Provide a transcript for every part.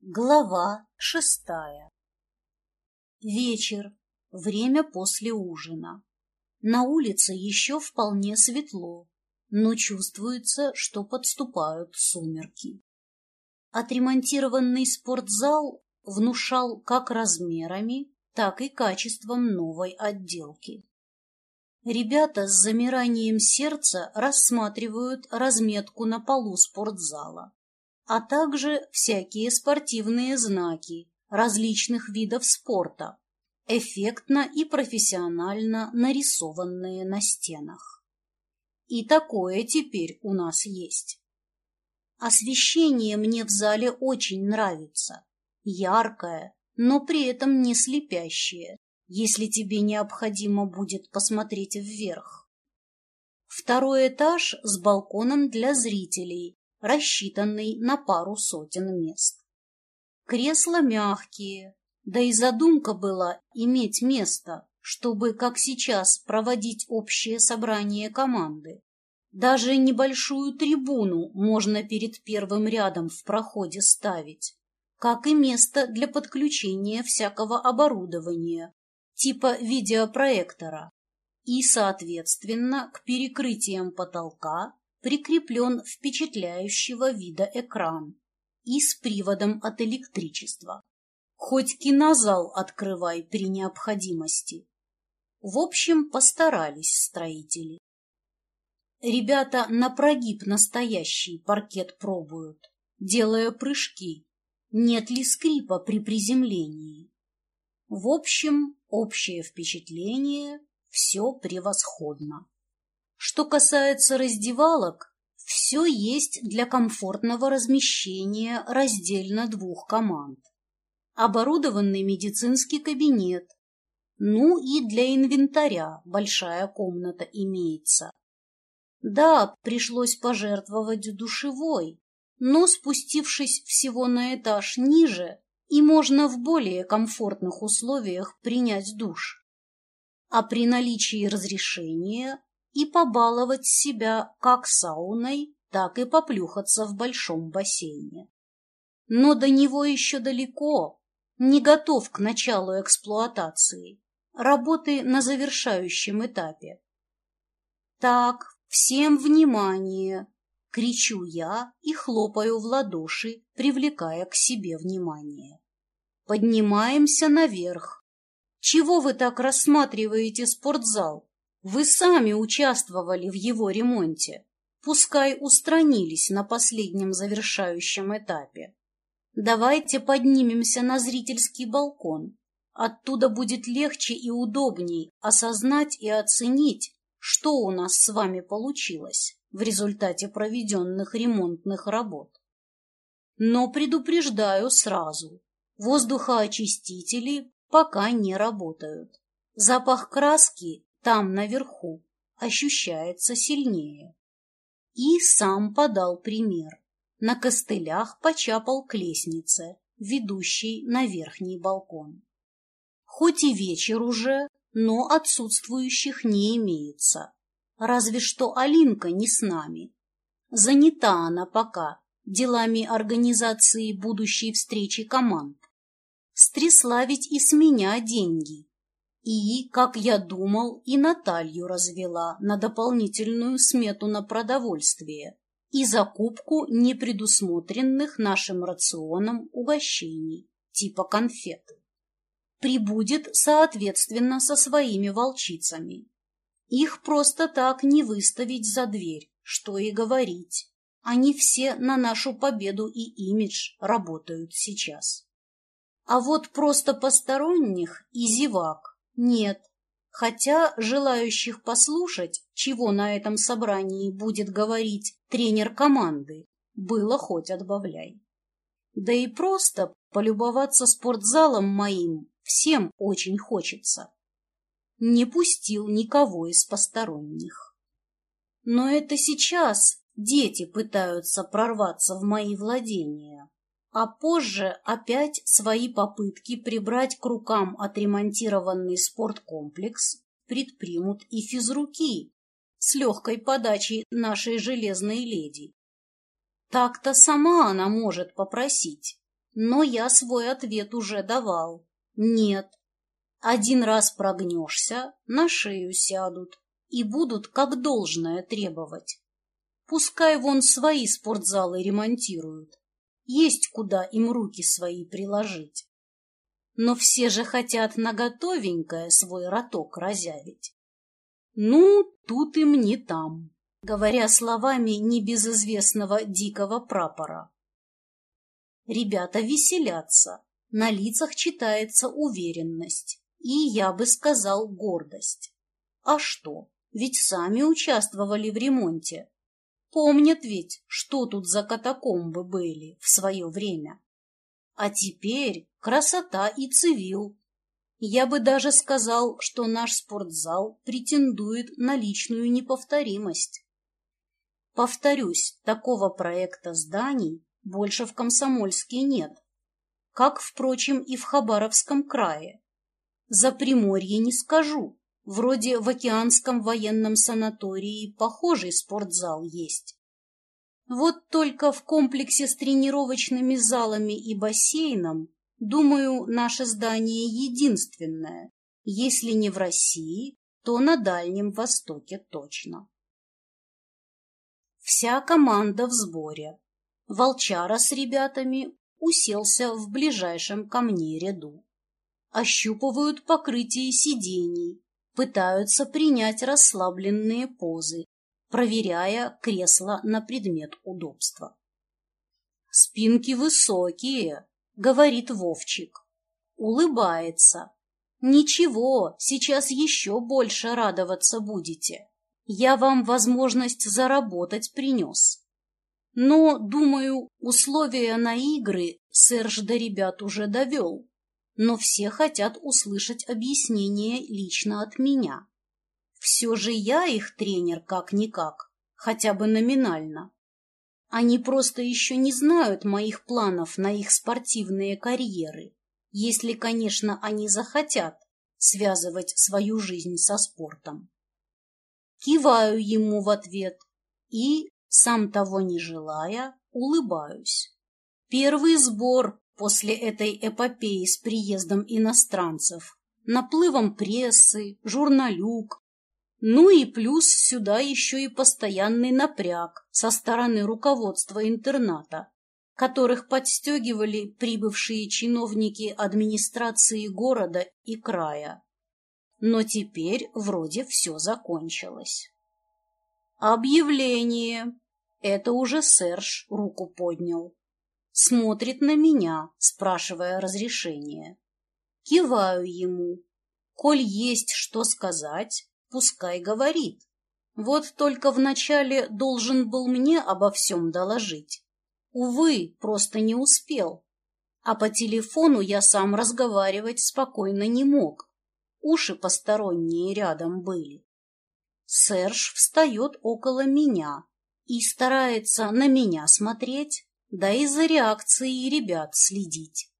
Глава шестая Вечер. Время после ужина. На улице еще вполне светло, но чувствуется, что подступают сумерки. Отремонтированный спортзал внушал как размерами, так и качеством новой отделки. Ребята с замиранием сердца рассматривают разметку на полу спортзала а также всякие спортивные знаки различных видов спорта, эффектно и профессионально нарисованные на стенах. И такое теперь у нас есть. Освещение мне в зале очень нравится. Яркое, но при этом не слепящее, если тебе необходимо будет посмотреть вверх. Второй этаж с балконом для зрителей рассчитанный на пару сотен мест. Кресла мягкие, да и задумка была иметь место, чтобы, как сейчас, проводить общее собрание команды. Даже небольшую трибуну можно перед первым рядом в проходе ставить, как и место для подключения всякого оборудования, типа видеопроектора, и, соответственно, к перекрытиям потолка прикреплен впечатляющего вида экран и с приводом от электричества. Хоть кинозал открывай при необходимости. В общем, постарались строители. Ребята на прогиб настоящий паркет пробуют, делая прыжки, нет ли скрипа при приземлении. В общем, общее впечатление – все превосходно. Что касается раздевалок, все есть для комфортного размещения раздельно двух команд. Оборудованный медицинский кабинет, ну и для инвентаря большая комната имеется. Да, пришлось пожертвовать душевой, но спустившись всего на этаж ниже, и можно в более комфортных условиях принять душ. А при наличии разрешения и побаловать себя как сауной, так и поплюхаться в большом бассейне. Но до него еще далеко, не готов к началу эксплуатации, работы на завершающем этапе. Так, всем внимание! Кричу я и хлопаю в ладоши, привлекая к себе внимание. Поднимаемся наверх. Чего вы так рассматриваете спортзал? Вы сами участвовали в его ремонте, пускай устранились на последнем завершающем этапе. Давайте поднимемся на зрительский балкон. Оттуда будет легче и удобней осознать и оценить, что у нас с вами получилось в результате проведенных ремонтных работ. Но предупреждаю сразу, воздухоочистители пока не работают. Запах краски там, наверху, ощущается сильнее. И сам подал пример. На костылях почапал к лестнице, ведущей на верхний балкон. Хоть и вечер уже, но отсутствующих не имеется. Разве что Алинка не с нами. Занята она пока делами организации будущей встречи команд. Стрясла ведь и с меня деньги, и, как я думал, и Наталью развела на дополнительную смету на продовольствие и закупку непредусмотренных нашим рационом угощений, типа конфет. Прибудет, соответственно, со своими волчицами. Их просто так не выставить за дверь, что и говорить. Они все на нашу победу и имидж работают сейчас. А вот просто посторонних и зевак нет, хотя желающих послушать, чего на этом собрании будет говорить тренер команды, было хоть отбавляй. Да и просто полюбоваться спортзалом моим всем очень хочется. Не пустил никого из посторонних. Но это сейчас дети пытаются прорваться в мои владения а позже опять свои попытки прибрать к рукам отремонтированный спорткомплекс предпримут и физруки с легкой подачей нашей железной леди. Так-то сама она может попросить, Но я свой ответ уже давал. Нет. Один раз прогнешься, на шею сядут и будут как должное требовать. Пускай вон свои спортзалы ремонтируют. Есть куда им руки свои приложить. Но все же хотят наготовенькое свой роток разявить. Ну, тут им не там, говоря словами небезызвестного дикого прапора. Ребята веселятся, на лицах читается уверенность и, я бы сказал, гордость. А что, ведь сами участвовали в ремонте. Помнят ведь, что тут за катакомбы были в свое время. А теперь красота и цивил. Я бы даже сказал, что наш спортзал претендует на личную неповторимость. Повторюсь, такого проекта зданий больше в Комсомольске нет, как, впрочем, и в Хабаровском крае. За Приморье не скажу, вроде в океанском военном санатории похожий спортзал есть. Вот только в комплексе с тренировочными залами и бассейном Думаю, наше здание единственное, если не в России, то на Дальнем Востоке точно. Вся команда в сборе. Волчара с ребятами уселся в ближайшем ко мне ряду. Ощупывают покрытие сидений, пытаются принять расслабленные позы, проверяя кресло на предмет удобства. Спинки высокие, говорит Вовчик. Улыбается. Ничего, сейчас еще больше радоваться будете. Я вам возможность заработать принес. Но, думаю, условия на игры Серж до ребят уже довел. Но все хотят услышать объяснение лично от меня. Все же я их тренер как-никак, хотя бы номинально. Они просто еще не знают моих планов на их спортивные карьеры, если, конечно, они захотят связывать свою жизнь со спортом. Киваю ему в ответ и, сам того не желая, улыбаюсь. Первый сбор после этой эпопеи с приездом иностранцев, наплывом прессы, журналюк, ну и плюс сюда еще и постоянный напряг со стороны руководства интерната, которых подстегивали прибывшие чиновники администрации города и края. Но теперь вроде все закончилось. Объявление. Это уже Серж руку поднял. Смотрит на меня, спрашивая разрешения. Киваю ему. Коль есть что сказать, Пускай говорит. Вот только вначале должен был мне обо всем доложить. Увы, просто не успел. А по телефону я сам разговаривать спокойно не мог. Уши посторонние рядом были. Серж встает около меня и старается на меня смотреть, да и за реакцией ребят следить.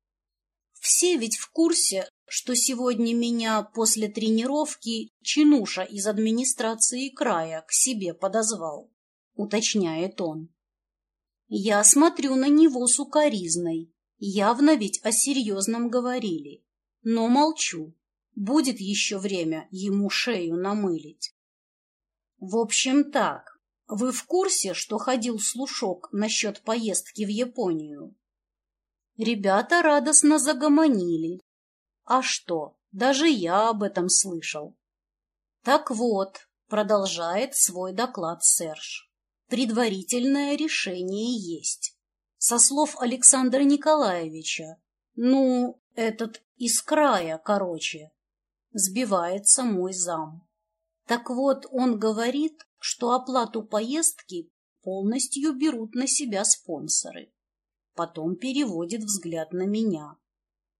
Все ведь в курсе, что сегодня меня после тренировки Чинуша из администрации края к себе подозвал, уточняет он. Я смотрю на него сукоризной, явно ведь о серьезном говорили, но молчу, будет еще время ему шею намылить. В общем так, вы в курсе, что ходил слушок насчет поездки в Японию? Ребята радостно загомонили, а что, даже я об этом слышал. Так вот, продолжает свой доклад Серж. Предварительное решение есть. Со слов Александра Николаевича. Ну, этот из края, короче. Сбивается мой зам. Так вот, он говорит, что оплату поездки полностью берут на себя спонсоры. Потом переводит взгляд на меня.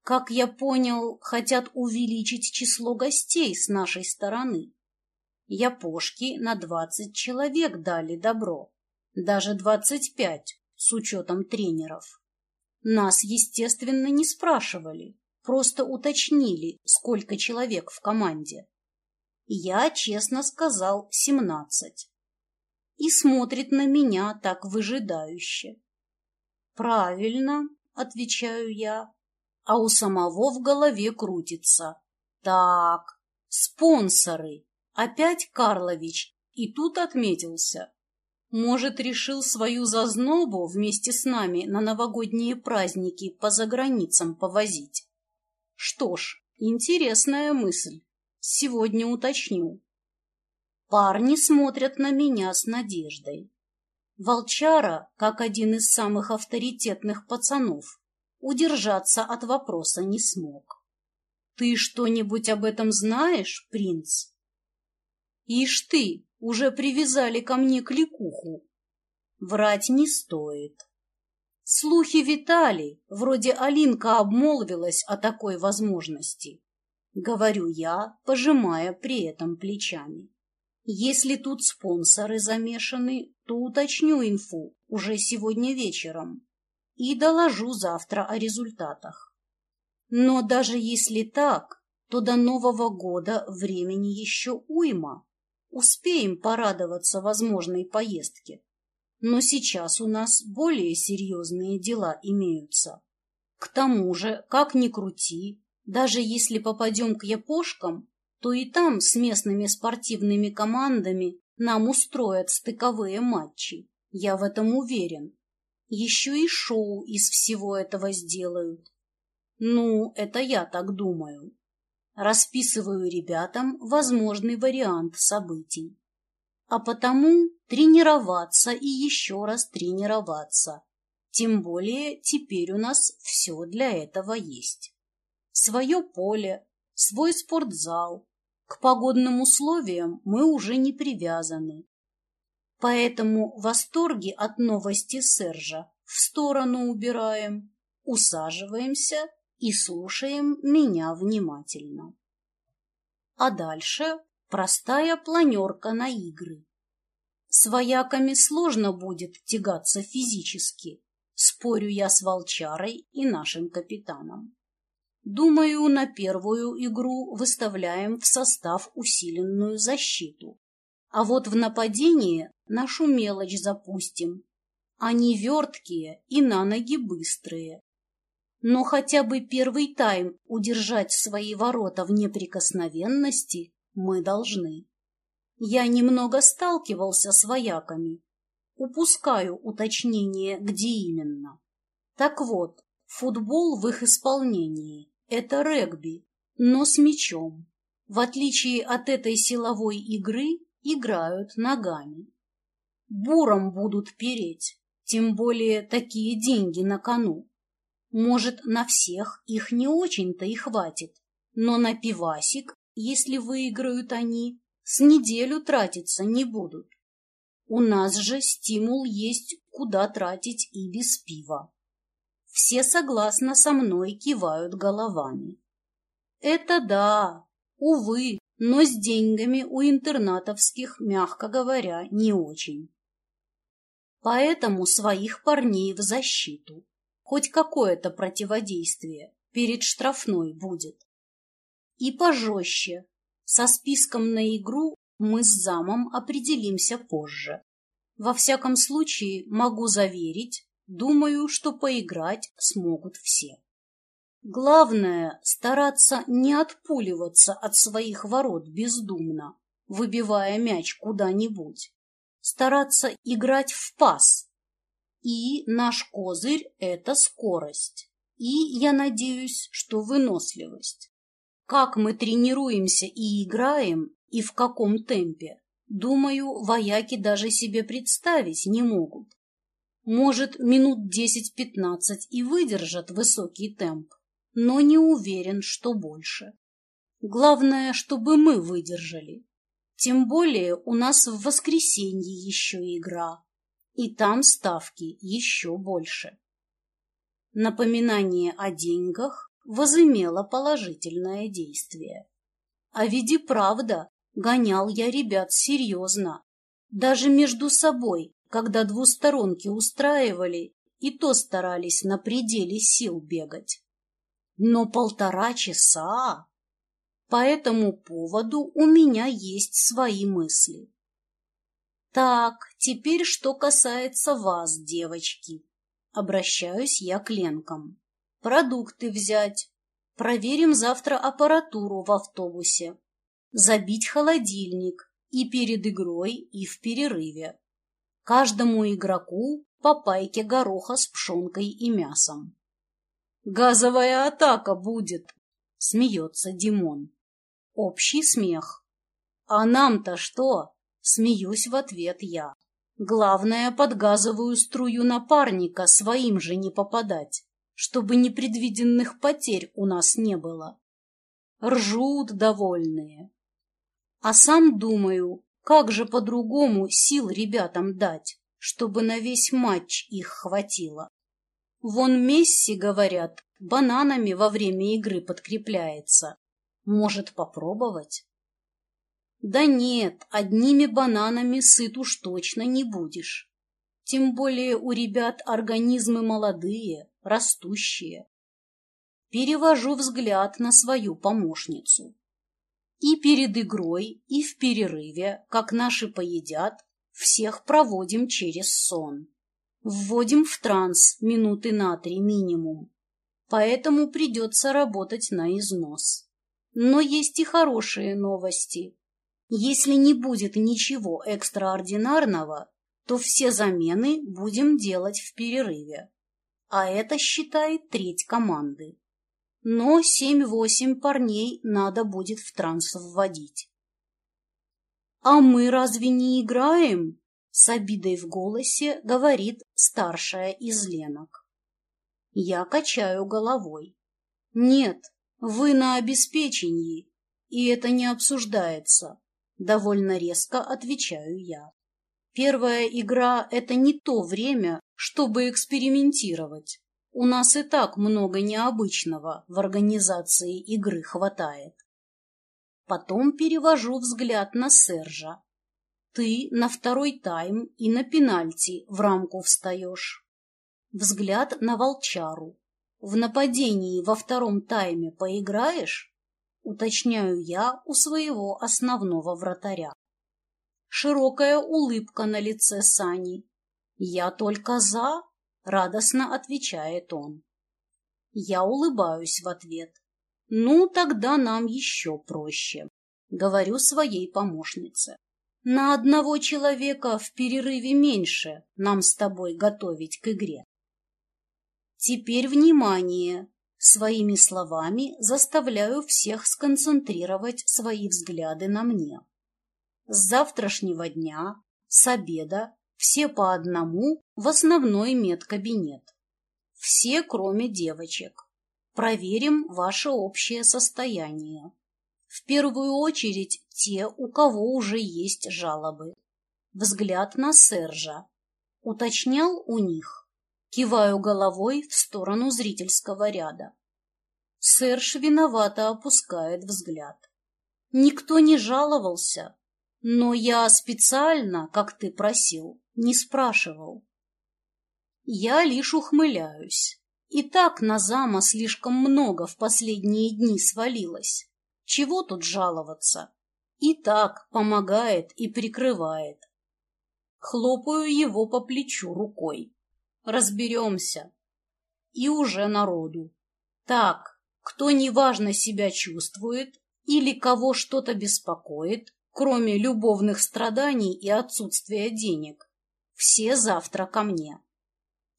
Как я понял, хотят увеличить число гостей с нашей стороны. Япошки на двадцать человек дали добро, даже двадцать пять с учетом тренеров. Нас, естественно, не спрашивали, просто уточнили, сколько человек в команде. Я, честно сказал, семнадцать. И смотрит на меня так выжидающе. Правильно, отвечаю я, а у самого в голове крутится. Так, спонсоры, опять Карлович, и тут отметился. Может, решил свою зазнобу вместе с нами на новогодние праздники по заграницам повозить? Что ж, интересная мысль. Сегодня уточню. Парни смотрят на меня с надеждой. Волчара, как один из самых авторитетных пацанов, удержаться от вопроса не смог. «Ты что-нибудь об этом знаешь, принц?» «Ишь ты, уже привязали ко мне кликуху!» Врать не стоит. Слухи витали, вроде Алинка обмолвилась о такой возможности. Говорю я, пожимая при этом плечами. Если тут спонсоры замешаны, то уточню инфу уже сегодня вечером и доложу завтра о результатах. Но даже если так, то до Нового года времени еще уйма. Успеем порадоваться возможной поездке. Но сейчас у нас более серьезные дела имеются. К тому же, как ни крути, даже если попадем к япошкам, то и там с местными спортивными командами нам устроят стыковые матчи. Я в этом уверен. Еще и шоу из всего этого сделают. Ну, это я так думаю. Расписываю ребятам возможный вариант событий. А потому тренироваться и еще раз тренироваться. Тем более теперь у нас все для этого есть. Свое поле, свой спортзал, к погодным условиям мы уже не привязаны. Поэтому восторги от новости Сержа в сторону убираем, усаживаемся и слушаем меня внимательно. А дальше простая планерка на игры. С вояками сложно будет тягаться физически, спорю я с волчарой и нашим капитаном. Думаю, на первую игру выставляем в состав усиленную защиту. А вот в нападении нашу мелочь запустим. Они верткие и на ноги быстрые. Но хотя бы первый тайм удержать свои ворота в неприкосновенности мы должны. Я немного сталкивался с вояками. Упускаю уточнение, где именно. Так вот, футбол в их исполнении это регби, но с мячом. В отличие от этой силовой игры, играют ногами. Буром будут переть, тем более такие деньги на кону. Может, на всех их не очень-то и хватит, но на пивасик, если выиграют они, с неделю тратиться не будут. У нас же стимул есть, куда тратить и без пива. Все согласно со мной кивают головами. Это да, увы, но с деньгами у интернатовских, мягко говоря, не очень. Поэтому своих парней в защиту. Хоть какое-то противодействие перед штрафной будет. И пожестче. Со списком на игру мы с замом определимся позже. Во всяком случае, могу заверить, Думаю, что поиграть смогут все. Главное – стараться не отпуливаться от своих ворот бездумно, выбивая мяч куда-нибудь. Стараться играть в пас. И наш козырь – это скорость. И, я надеюсь, что выносливость. Как мы тренируемся и играем, и в каком темпе, думаю, вояки даже себе представить не могут. Может, минут десять-пятнадцать и выдержат высокий темп, но не уверен, что больше. Главное, чтобы мы выдержали. Тем более у нас в воскресенье еще игра, и там ставки еще больше. Напоминание о деньгах возымело положительное действие. А ведь и правда, гонял я ребят серьезно. Даже между собой когда двусторонки устраивали, и то старались на пределе сил бегать. Но полтора часа... По этому поводу у меня есть свои мысли. Так, теперь что касается вас, девочки. обращаюсь я к Ленкам. Продукты взять. Проверим завтра аппаратуру в автобусе. Забить холодильник и перед игрой, и в перерыве. Каждому игроку по пайке гороха с пшенкой и мясом. «Газовая атака будет!» — смеется Димон. Общий смех. «А нам-то что?» — смеюсь в ответ я. «Главное, под газовую струю напарника своим же не попадать, чтобы непредвиденных потерь у нас не было». Ржут довольные. А сам думаю, как же по-другому сил ребятам дать, чтобы на весь матч их хватило. Вон Месси, говорят, бананами во время игры подкрепляется. Может, попробовать? Да нет, одними бананами сыт уж точно не будешь. Тем более у ребят организмы молодые, растущие. Перевожу взгляд на свою помощницу. И перед игрой, и в перерыве, как наши поедят, всех проводим через сон. Вводим в транс минуты на три минимум. Поэтому придется работать на износ. Но есть и хорошие новости. Если не будет ничего экстраординарного, то все замены будем делать в перерыве. А это, считает треть команды но семь-восемь парней надо будет в транс вводить. «А мы разве не играем?» — с обидой в голосе говорит старшая из Ленок. Я качаю головой. «Нет, вы на обеспечении, и это не обсуждается», — довольно резко отвечаю я. Первая игра — это не то время, чтобы экспериментировать. У нас и так много необычного в организации игры хватает. Потом перевожу взгляд на Сержа. Ты на второй тайм и на пенальти в рамку встаешь. Взгляд на Волчару. В нападении во втором тайме поиграешь? Уточняю я у своего основного вратаря. Широкая улыбка на лице Сани. Я только за, радостно отвечает он. Я улыбаюсь в ответ. Ну, тогда нам еще проще, говорю своей помощнице. На одного человека в перерыве меньше нам с тобой готовить к игре. Теперь внимание! Своими словами заставляю всех сконцентрировать свои взгляды на мне. С завтрашнего дня, с обеда все по одному в основной медкабинет. Все, кроме девочек. Проверим ваше общее состояние. В первую очередь те, у кого уже есть жалобы. Взгляд на Сержа. Уточнял у них. Киваю головой в сторону зрительского ряда. Серж виновато опускает взгляд. Никто не жаловался, но я специально, как ты просил, не спрашивал. Я лишь ухмыляюсь. И так на зама слишком много в последние дни свалилось. Чего тут жаловаться? И так помогает и прикрывает. Хлопаю его по плечу рукой. Разберемся. И уже народу. Так, кто неважно себя чувствует или кого что-то беспокоит, кроме любовных страданий и отсутствия денег, все завтра ко мне.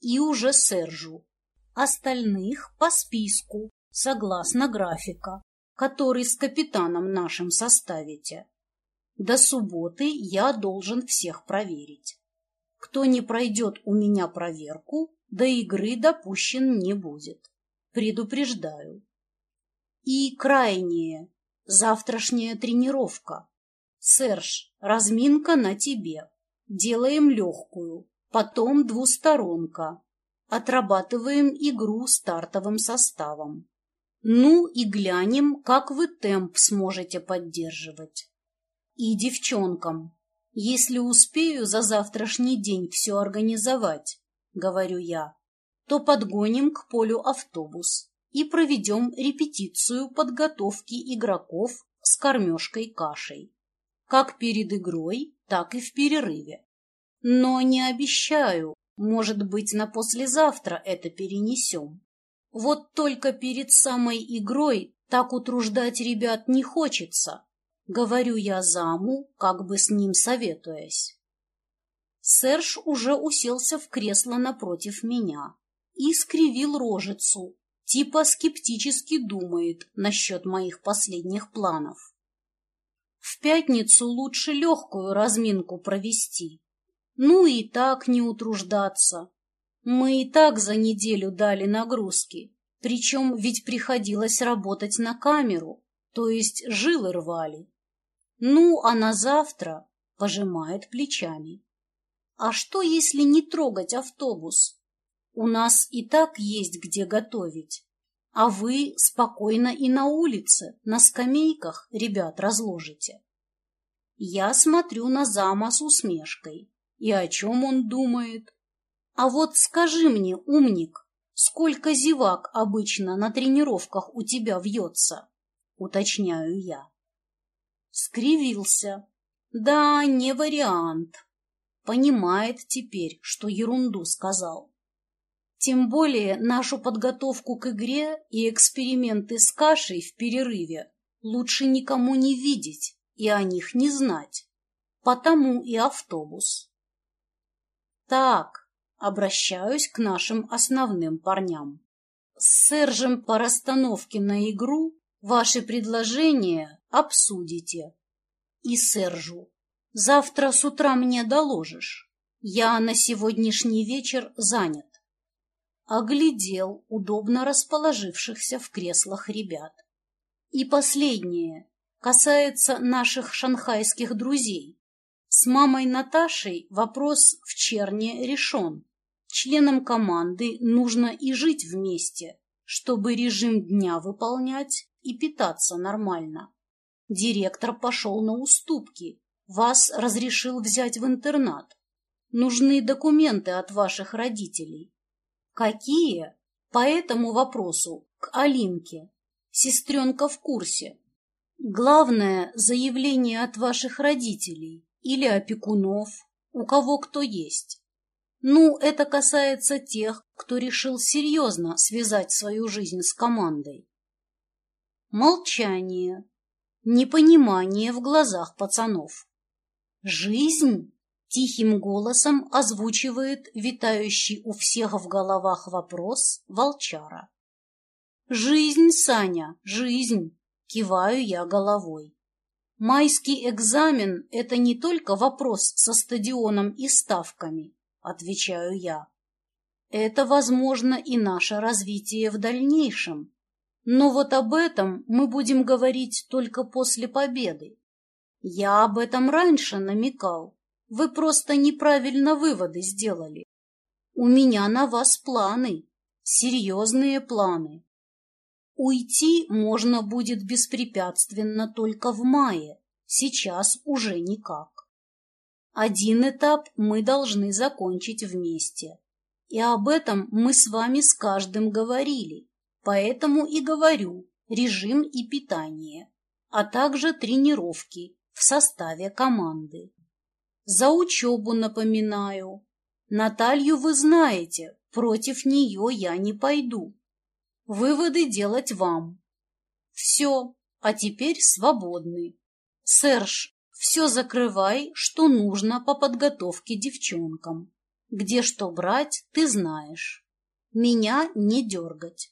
И уже Сержу. Остальных по списку, согласно графика, который с капитаном нашим составите. До субботы я должен всех проверить. Кто не пройдет у меня проверку, до игры допущен не будет. Предупреждаю. И крайнее, завтрашняя тренировка. Серж, разминка на тебе. Делаем легкую, потом двусторонка. Отрабатываем игру стартовым составом. Ну и глянем, как вы темп сможете поддерживать. И девчонкам, если успею за завтрашний день все организовать, говорю я, то подгоним к полю автобус и проведем репетицию подготовки игроков с кормежкой кашей. Как перед игрой, так и в перерыве. Но не обещаю, Может быть, на послезавтра это перенесем. Вот только перед самой игрой так утруждать ребят не хочется. Говорю я заму, как бы с ним советуясь. Серж уже уселся в кресло напротив меня и скривил рожицу, типа скептически думает насчет моих последних планов. В пятницу лучше легкую разминку провести. Ну и так не утруждаться. Мы и так за неделю дали нагрузки, причем ведь приходилось работать на камеру, то есть жилы рвали. Ну, а на завтра пожимает плечами. А что, если не трогать автобус? У нас и так есть где готовить. А вы спокойно и на улице, на скамейках ребят разложите. Я смотрю на зама с усмешкой. И о чем он думает? А вот скажи мне, умник, сколько зевак обычно на тренировках у тебя вьется? Уточняю я. Скривился. Да, не вариант. Понимает теперь, что ерунду сказал. Тем более нашу подготовку к игре и эксперименты с кашей в перерыве лучше никому не видеть и о них не знать. Потому и автобус. Так, обращаюсь к нашим основным парням. С Сержем по расстановке на игру ваши предложения обсудите. И Сержу Завтра с утра мне доложишь. Я на сегодняшний вечер занят. Оглядел удобно расположившихся в креслах ребят. И последнее касается наших шанхайских друзей. С мамой Наташей вопрос в Черне решен. Членам команды нужно и жить вместе, чтобы режим дня выполнять и питаться нормально. Директор пошел на уступки вас разрешил взять в интернат. Нужны документы от ваших родителей. Какие? По этому вопросу к Алинке. Сестренка в курсе. Главное – заявление от ваших родителей или опекунов, у кого кто есть. Ну, это касается тех, кто решил серьезно связать свою жизнь с командой. Молчание, непонимание в глазах пацанов. «Жизнь?» — тихим голосом озвучивает витающий у всех в головах вопрос волчара. «Жизнь, Саня, жизнь!» — киваю я головой. «Майский экзамен — это не только вопрос со стадионом и ставками», — отвечаю я. «Это, возможно, и наше развитие в дальнейшем. Но вот об этом мы будем говорить только после победы. Я об этом раньше намекал. Вы просто неправильно выводы сделали. У меня на вас планы, серьезные планы. Уйти можно будет беспрепятственно только в мае, сейчас уже никак. Один этап мы должны закончить вместе. И об этом мы с вами с каждым говорили, поэтому и говорю режим и питание, а также тренировки в составе команды. За учебу напоминаю. Наталью вы знаете, против нее я не пойду. Выводы делать вам. Все, а теперь свободны. Серж, все закрывай, что нужно по подготовке девчонкам. Где что брать, ты знаешь. Меня не дергать.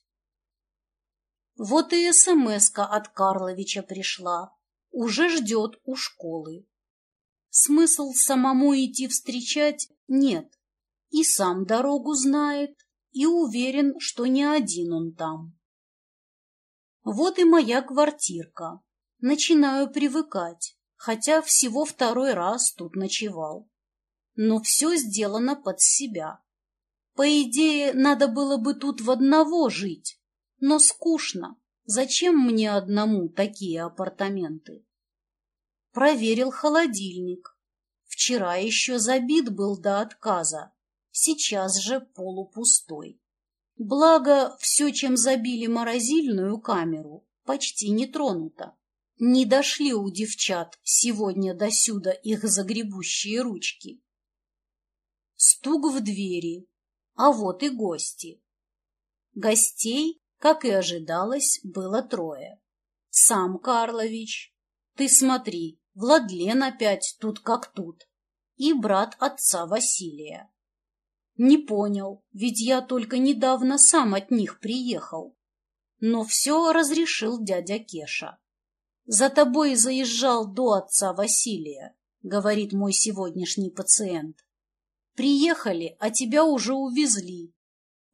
Вот и смс от Карловича пришла уже ждет у школы. Смысл самому идти встречать нет. И сам дорогу знает, и уверен, что не один он там. Вот и моя квартирка. Начинаю привыкать, хотя всего второй раз тут ночевал. Но все сделано под себя. По идее, надо было бы тут в одного жить, но скучно. Зачем мне одному такие апартаменты? Проверил холодильник. Вчера еще забит был до отказа, сейчас же полупустой. Благо, все, чем забили морозильную камеру, почти не тронуто. Не дошли у девчат сегодня до сюда их загребущие ручки. Стук в двери. А вот и гости. Гостей, как и ожидалось, было трое. Сам Карлович. Ты смотри, Владлен опять тут как тут. И брат отца Василия. Не понял, ведь я только недавно сам от них приехал. Но все разрешил дядя Кеша. За тобой заезжал до отца Василия, говорит мой сегодняшний пациент. Приехали, а тебя уже увезли.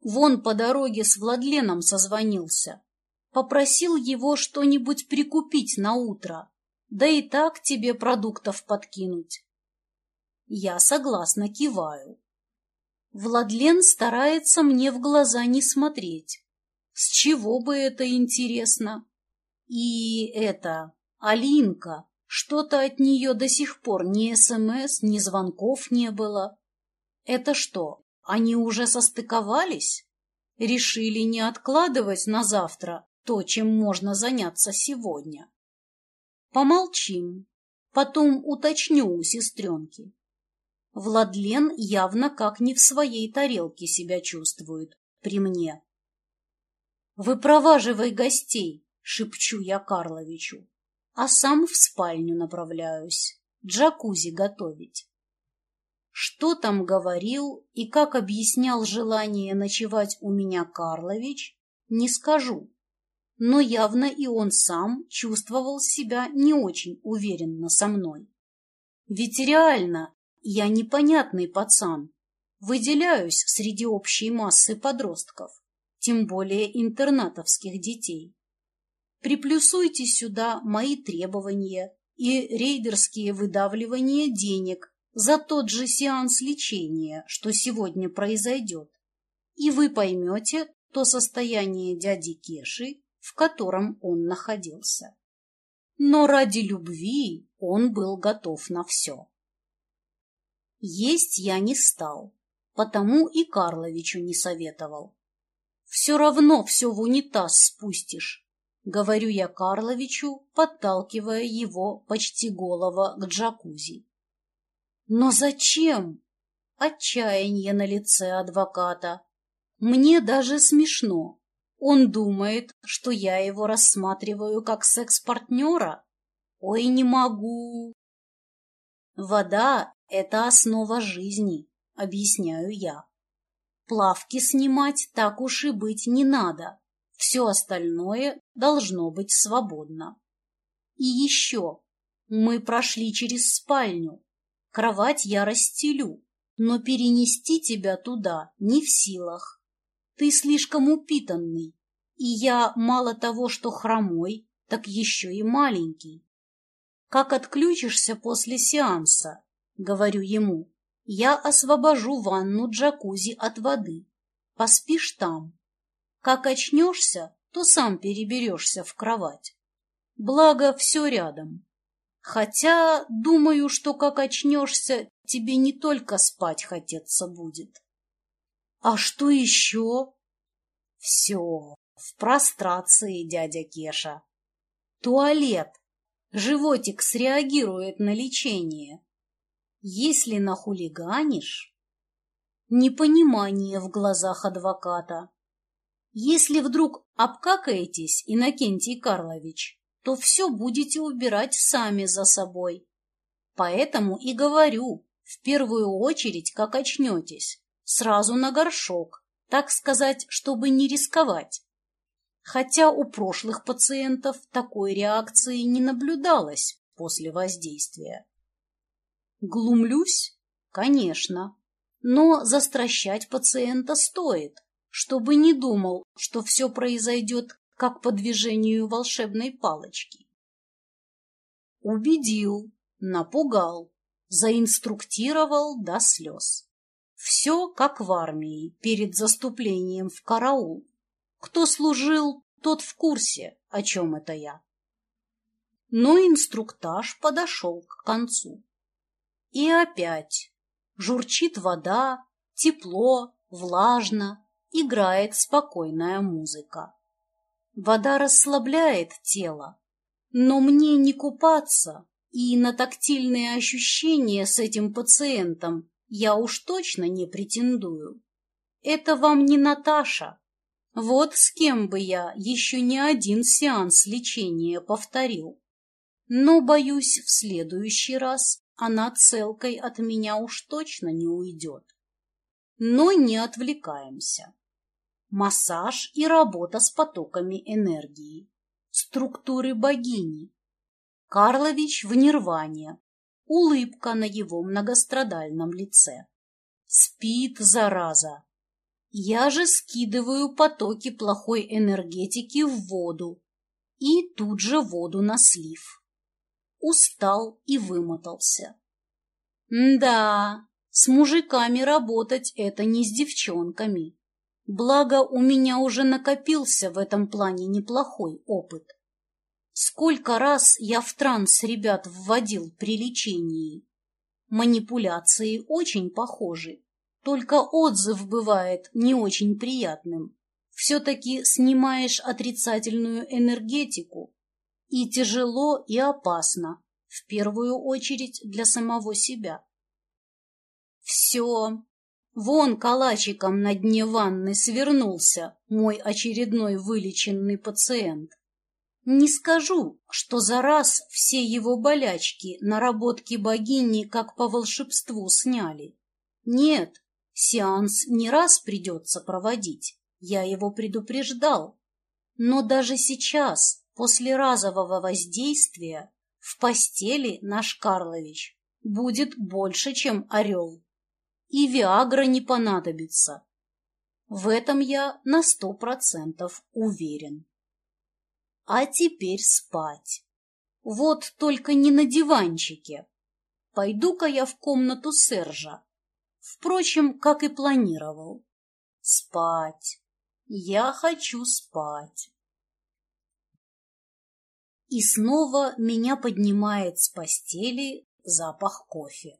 Вон по дороге с Владленом созвонился. Попросил его что-нибудь прикупить на утро, да и так тебе продуктов подкинуть. Я согласно киваю. Владлен старается мне в глаза не смотреть. С чего бы это интересно? И это, Алинка, что-то от нее до сих пор ни СМС, ни звонков не было. Это что, они уже состыковались? Решили не откладывать на завтра то, чем можно заняться сегодня. Помолчим, потом уточню у сестренки. Владлен явно как не в своей тарелке себя чувствует при мне. «Выпроваживай гостей!» — шепчу я Карловичу, а сам в спальню направляюсь, джакузи готовить. Что там говорил и как объяснял желание ночевать у меня Карлович, не скажу. Но явно и он сам чувствовал себя не очень уверенно со мной. Ведь реально я непонятный пацан, выделяюсь среди общей массы подростков, тем более интернатовских детей. Приплюсуйте сюда мои требования и рейдерские выдавливания денег за тот же сеанс лечения, что сегодня произойдет, и вы поймете то состояние дяди Кеши, в котором он находился. Но ради любви он был готов на все. Есть я не стал, потому и Карловичу не советовал. Все равно все в унитаз спустишь, говорю я Карловичу, подталкивая его почти голого к джакузи. Но зачем? Отчаяние на лице адвоката. Мне даже смешно. Он думает, что я его рассматриваю как секс-партнера? Ой, не могу. Вода — это основа жизни, объясняю я. Плавки снимать так уж и быть не надо. Все остальное должно быть свободно. И еще. Мы прошли через спальню. Кровать я расстелю, но перенести тебя туда не в силах. Ты слишком упитанный, и я мало того, что хромой, так еще и маленький. Как отключишься после сеанса, говорю ему, я освобожу ванну джакузи от воды. Поспишь там. Как очнешься, то сам переберешься в кровать. Благо, все рядом. Хотя, думаю, что как очнешься, тебе не только спать хотеться будет. А что еще? Все, в прострации, дядя Кеша. Туалет. Животик среагирует на лечение. Если нахулиганишь... Непонимание в глазах адвоката. Если вдруг обкакаетесь, Иннокентий Карлович, то все будете убирать сами за собой. Поэтому и говорю, в первую очередь, как очнетесь, сразу на горшок, так сказать, чтобы не рисковать. Хотя у прошлых пациентов такой реакции не наблюдалось после воздействия. Глумлюсь? Конечно. Но застращать пациента стоит, чтобы не думал, что все произойдет как по движению волшебной палочки. Убедил, напугал, заинструктировал до слез. Все как в армии перед заступлением в караул. Кто служил, тот в курсе, о чем это я. Но инструктаж подошел к концу. И опять журчит вода, тепло, влажно, играет спокойная музыка. Вода расслабляет тело, но мне не купаться, и на тактильные ощущения с этим пациентом я уж точно не претендую. Это вам не Наташа. Вот с кем бы я еще не один сеанс лечения повторил. Но, боюсь, в следующий раз она целкой от меня уж точно не уйдет. Но не отвлекаемся. Массаж и работа с потоками энергии. Структуры богини. Карлович в нирване. Улыбка на его многострадальном лице. Спит, зараза. Я же скидываю потоки плохой энергетики в воду и тут же воду на слив устал и вымотался. Да, с мужиками работать это не с девчонками. Благо, у меня уже накопился в этом плане неплохой опыт. Сколько раз я в транс ребят вводил при лечении. Манипуляции очень похожи, только отзыв бывает не очень приятным. Все-таки снимаешь отрицательную энергетику, и тяжело, и опасно, в первую очередь для самого себя. Все. Вон калачиком на дне ванны свернулся мой очередной вылеченный пациент. Не скажу, что за раз все его болячки, наработки богини как по волшебству сняли. Нет, сеанс не раз придется проводить, я его предупреждал. Но даже сейчас, После разового воздействия в постели наш Карлович будет больше, чем орел. И Виагра не понадобится. В этом я на сто процентов уверен. А теперь спать. Вот только не на диванчике. Пойду-ка я в комнату Сержа. Впрочем, как и планировал. Спать. Я хочу спать. И снова меня поднимает с постели запах кофе.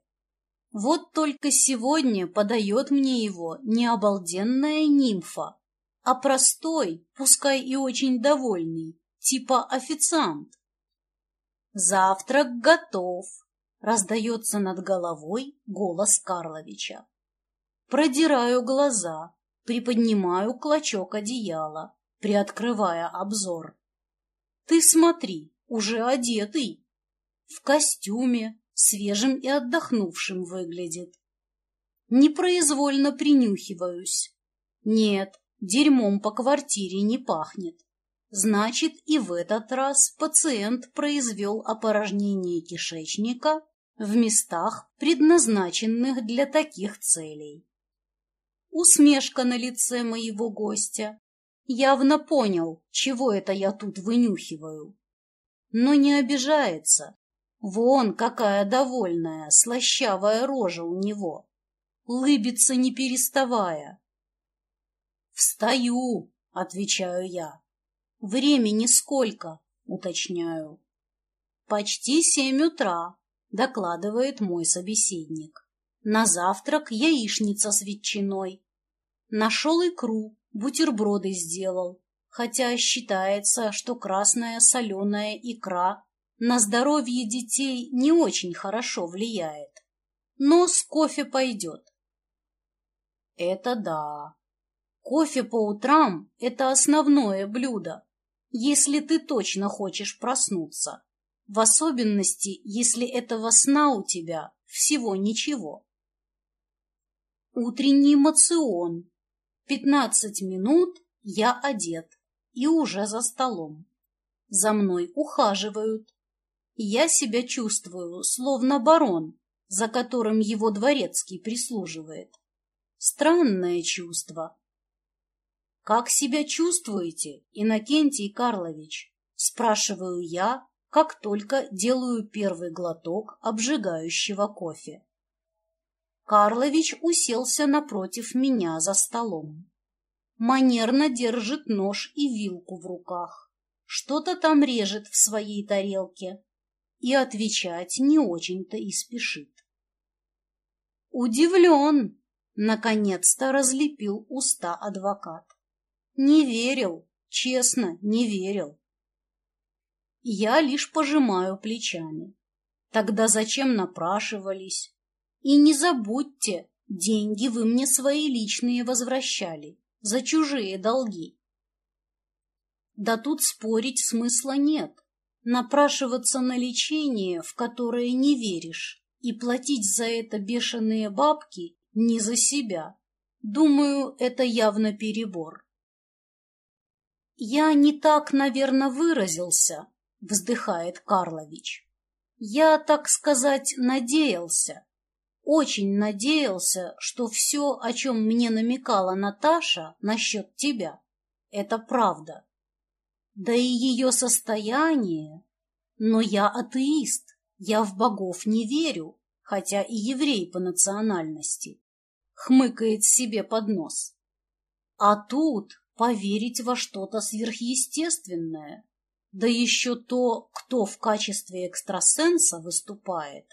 Вот только сегодня подает мне его не обалденная нимфа, а простой, пускай и очень довольный, типа официант. «Завтрак готов», — раздается над головой голос Карловича. Продираю глаза, приподнимаю клочок одеяла, приоткрывая обзор. Ты смотри, уже одетый. В костюме, свежим и отдохнувшим выглядит. Непроизвольно принюхиваюсь. Нет, дерьмом по квартире не пахнет. Значит, и в этот раз пациент произвел опорожнение кишечника в местах, предназначенных для таких целей. Усмешка на лице моего гостя Явно понял, чего это я тут вынюхиваю. Но не обижается. Вон какая довольная, слащавая рожа у него. Лыбится не переставая. «Встаю», — отвечаю я. «Времени сколько?» — уточняю. «Почти семь утра», — докладывает мой собеседник. «На завтрак яичница с ветчиной. Нашел икру, бутерброды сделал, хотя считается, что красная соленая икра на здоровье детей не очень хорошо влияет. Но с кофе пойдет. Это да. Кофе по утрам – это основное блюдо, если ты точно хочешь проснуться. В особенности, если этого сна у тебя всего ничего. Утренний мацион Пятнадцать минут я одет и уже за столом. За мной ухаживают. Я себя чувствую, словно барон, за которым его дворецкий прислуживает. Странное чувство. «Как себя чувствуете, Иннокентий Карлович?» – спрашиваю я, как только делаю первый глоток обжигающего кофе. Карлович уселся напротив меня за столом. Манерно держит нож и вилку в руках. Что-то там режет в своей тарелке и отвечать не очень-то и спешит. Удивлен, наконец-то разлепил уста адвокат. Не верил, честно, не верил. Я лишь пожимаю плечами. Тогда зачем напрашивались? И не забудьте, деньги вы мне свои личные возвращали за чужие долги. Да тут спорить смысла нет. Напрашиваться на лечение, в которое не веришь, и платить за это бешеные бабки не за себя. Думаю, это явно перебор. Я не так, наверное, выразился, вздыхает Карлович. Я, так сказать, надеялся. Очень надеялся, что все, о чем мне намекала Наташа насчет тебя, это правда. Да и ее состояние... Но я атеист, я в богов не верю, хотя и еврей по национальности. Хмыкает себе под нос. А тут поверить во что-то сверхъестественное, да еще то, кто в качестве экстрасенса выступает.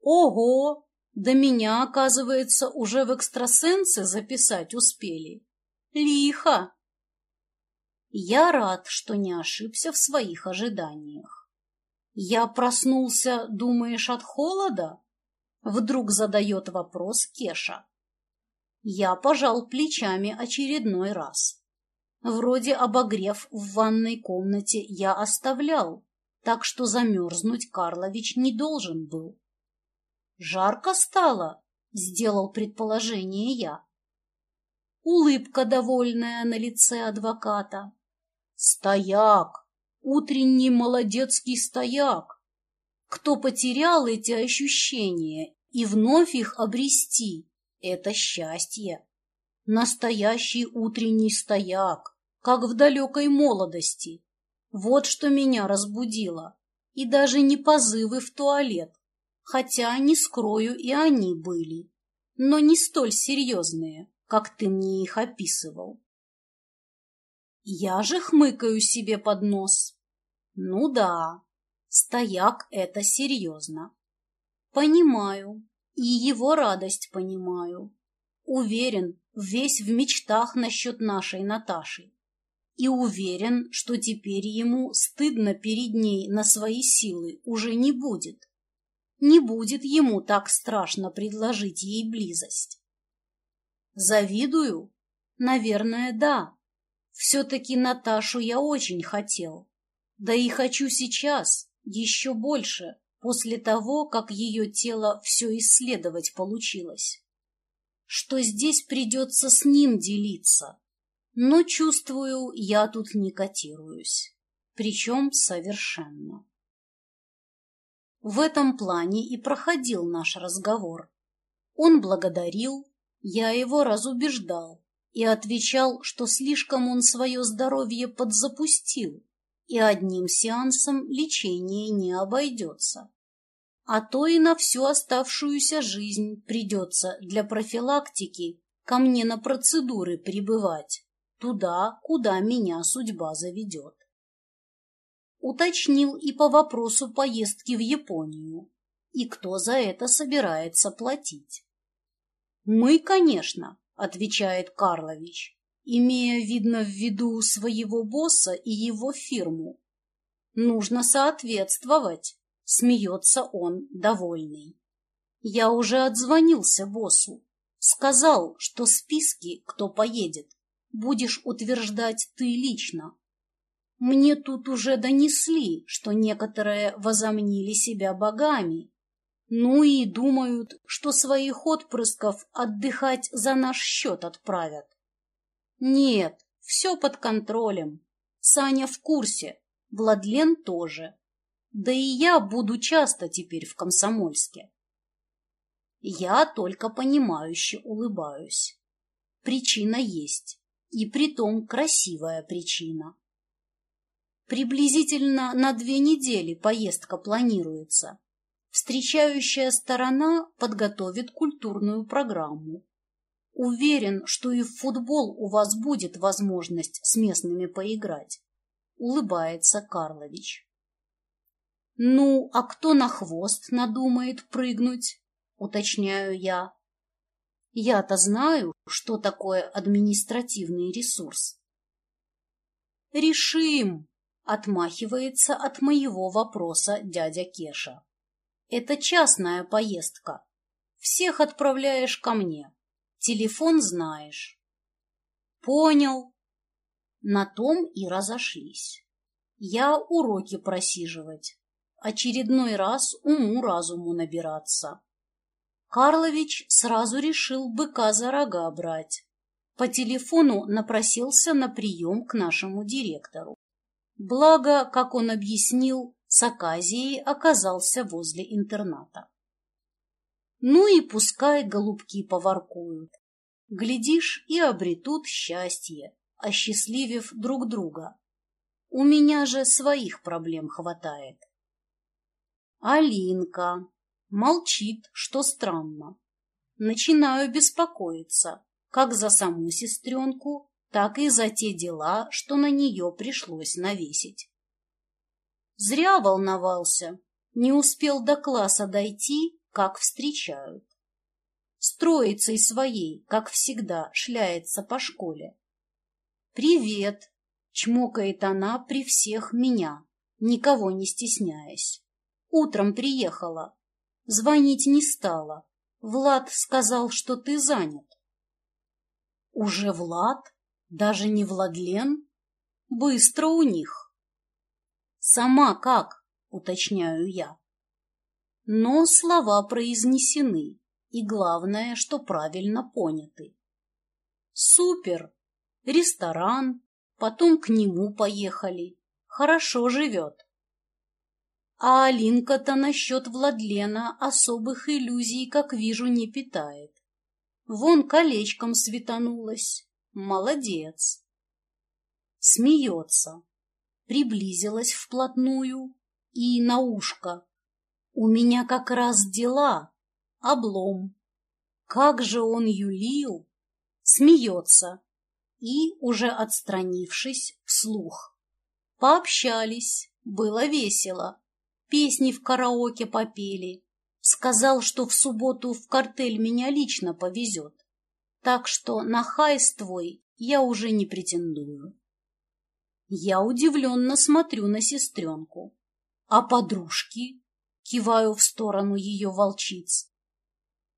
Ого! Да меня, оказывается, уже в экстрасенсы записать успели. Лихо! Я рад, что не ошибся в своих ожиданиях. Я проснулся, думаешь, от холода? Вдруг задает вопрос Кеша. Я пожал плечами очередной раз. Вроде обогрев в ванной комнате я оставлял, так что замерзнуть Карлович не должен был. «Жарко стало?» — сделал предположение я. Улыбка довольная на лице адвоката. Стояк! Утренний молодецкий стояк! Кто потерял эти ощущения и вновь их обрести, это счастье. Настоящий утренний стояк, как в далекой молодости. Вот что меня разбудило. И даже не позывы в туалет, хотя, не скрою, и они были, но не столь серьезные, как ты мне их описывал. Я же хмыкаю себе под нос. Ну да, стояк — это серьезно. Понимаю, и его радость понимаю. Уверен, весь в мечтах насчет нашей Наташи. И уверен, что теперь ему стыдно перед ней на свои силы уже не будет. Не будет ему так страшно предложить ей близость. Завидую? Наверное, да. Все-таки Наташу я очень хотел. Да и хочу сейчас, еще больше, после того, как ее тело все исследовать получилось. Что здесь придется с ним делиться. Но, чувствую, я тут не котируюсь. Причем совершенно. В этом плане и проходил наш разговор. Он благодарил, я его разубеждал и отвечал, что слишком он свое здоровье подзапустил, и одним сеансом лечения не обойдется. А то и на всю оставшуюся жизнь придется для профилактики ко мне на процедуры прибывать, туда, куда меня судьба заведет. Уточнил и по вопросу поездки в Японию, и кто за это собирается платить. Мы, конечно, отвечает Карлович, имея, видно, в виду своего босса и его фирму. Нужно соответствовать, смеется он, довольный. Я уже отзвонился боссу, сказал, что списки, кто поедет, будешь утверждать ты лично. Мне тут уже донесли, что некоторые возомнили себя богами ну и думают, что своих отпрысков отдыхать за наш счет отправят. Нет, все под контролем. Саня в курсе, Владлен тоже. Да и я буду часто теперь в Комсомольске. Я только понимающе улыбаюсь. Причина есть, и притом красивая причина. Приблизительно на две недели поездка планируется. Встречающая сторона подготовит культурную программу. Уверен, что и в футбол у вас будет возможность с местными поиграть. Улыбается Карлович. Ну, а кто на хвост надумает прыгнуть? Уточняю я. Я-то знаю, что такое административный ресурс. Решим, отмахивается от моего вопроса дядя Кеша. Это частная поездка, Всех отправляешь ко мне. Телефон знаешь. Понял. На том и разошлись. Я уроки просиживать. Очередной раз уму-разуму набираться. Карлович сразу решил быка за рога брать. По телефону напросился на прием к нашему директору. Благо, как он объяснил, с Аказией оказался возле интерната. Ну и пускай голубки поворкуют. Глядишь, и обретут счастье, осчастливив друг друга. У меня же своих проблем хватает. Алинка молчит, что странно. Начинаю беспокоиться, как за саму сестренку, так и за те дела, что на нее пришлось навесить. Зря волновался, не успел до класса дойти, как встречают. С троицей своей, как всегда, шляется по школе. «Привет!» — чмокает она при всех меня, никого не стесняясь. Утром приехала. Звонить не стала. Влад сказал, что ты занят. Уже Влад? Даже не Владлен? Быстро у них. Сама как? Уточняю я. Но слова произнесены, и главное, что правильно поняты. Супер! Ресторан, потом к нему поехали. Хорошо живет. А Алинка-то насчет Владлена особых иллюзий, как вижу, не питает. Вон колечком светанулась. Молодец. Смеется. Приблизилась вплотную и на ушко. У меня как раз дела. Облом. Как же он юлил. Смеется. И, уже отстранившись, вслух. Пообщались. Было весело песни в караоке попели. Сказал, что в субботу в картель меня лично повезет. Так что на хайс твой я уже не претендую. Я удивленно смотрю на сестренку. А подружки? Киваю в сторону ее волчиц.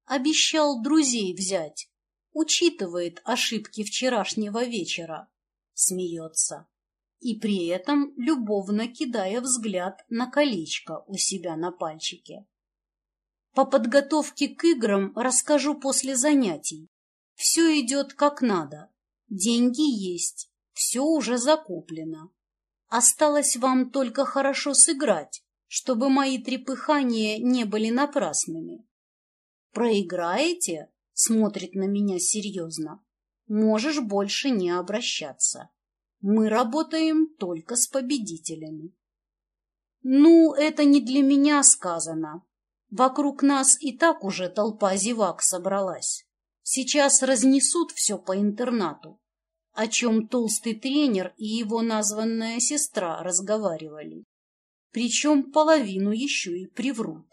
Обещал друзей взять. Учитывает ошибки вчерашнего вечера. Смеется и при этом любовно кидая взгляд на колечко у себя на пальчике. По подготовке к играм расскажу после занятий. Все идет как надо. Деньги есть, все уже закуплено. Осталось вам только хорошо сыграть, чтобы мои трепыхания не были напрасными. Проиграете? Смотрит на меня серьезно. Можешь больше не обращаться. Мы работаем только с победителями. Ну, это не для меня сказано. Вокруг нас и так уже толпа зевак собралась. Сейчас разнесут все по интернату, о чем толстый тренер и его названная сестра разговаривали. Причем половину еще и приврут.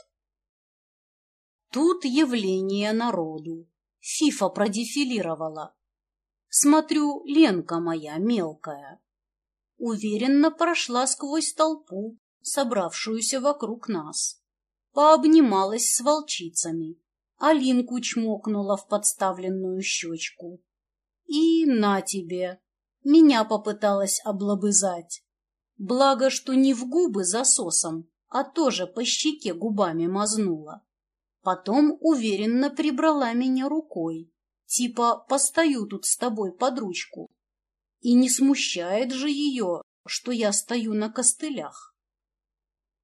Тут явление народу. Фифа продефилировала, Смотрю, Ленка моя мелкая. Уверенно прошла сквозь толпу, собравшуюся вокруг нас. Пообнималась с волчицами. Алинку чмокнула в подставленную щечку. И на тебе. Меня попыталась облобызать. Благо, что не в губы засосом, а тоже по щеке губами мазнула. Потом уверенно прибрала меня рукой Типа постою тут с тобой под ручку. И не смущает же ее, что я стою на костылях.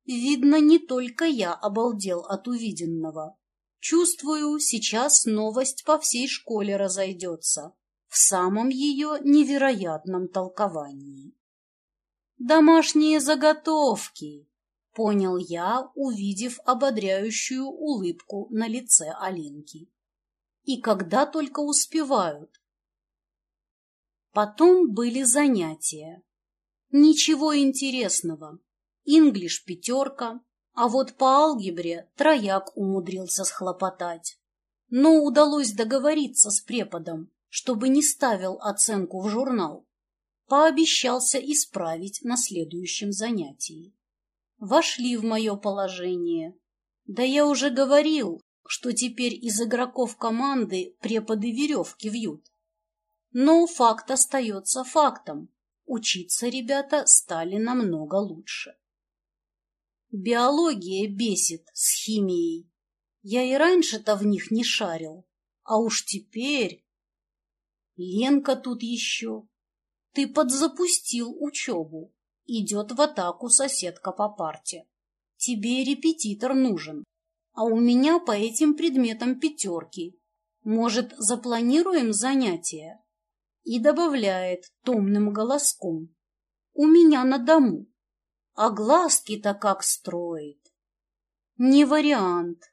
Видно, не только я обалдел от увиденного. Чувствую, сейчас новость по всей школе разойдется в самом ее невероятном толковании. «Домашние заготовки!» — понял я, увидев ободряющую улыбку на лице Алинки и когда только успевают. Потом были занятия. Ничего интересного. Инглиш пятерка, а вот по алгебре трояк умудрился схлопотать. Но удалось договориться с преподом, чтобы не ставил оценку в журнал. Пообещался исправить на следующем занятии. Вошли в мое положение. Да я уже говорил, что теперь из игроков команды преподы веревки вьют. Но факт остается фактом. Учиться ребята стали намного лучше. Биология бесит с химией. Я и раньше-то в них не шарил, а уж теперь... Ленка тут еще. Ты подзапустил учебу. Идет в атаку соседка по парте. Тебе репетитор нужен, а у меня по этим предметам пятерки. Может, запланируем занятия? И добавляет томным голоском. У меня на дому. А глазки-то как строит. Не вариант.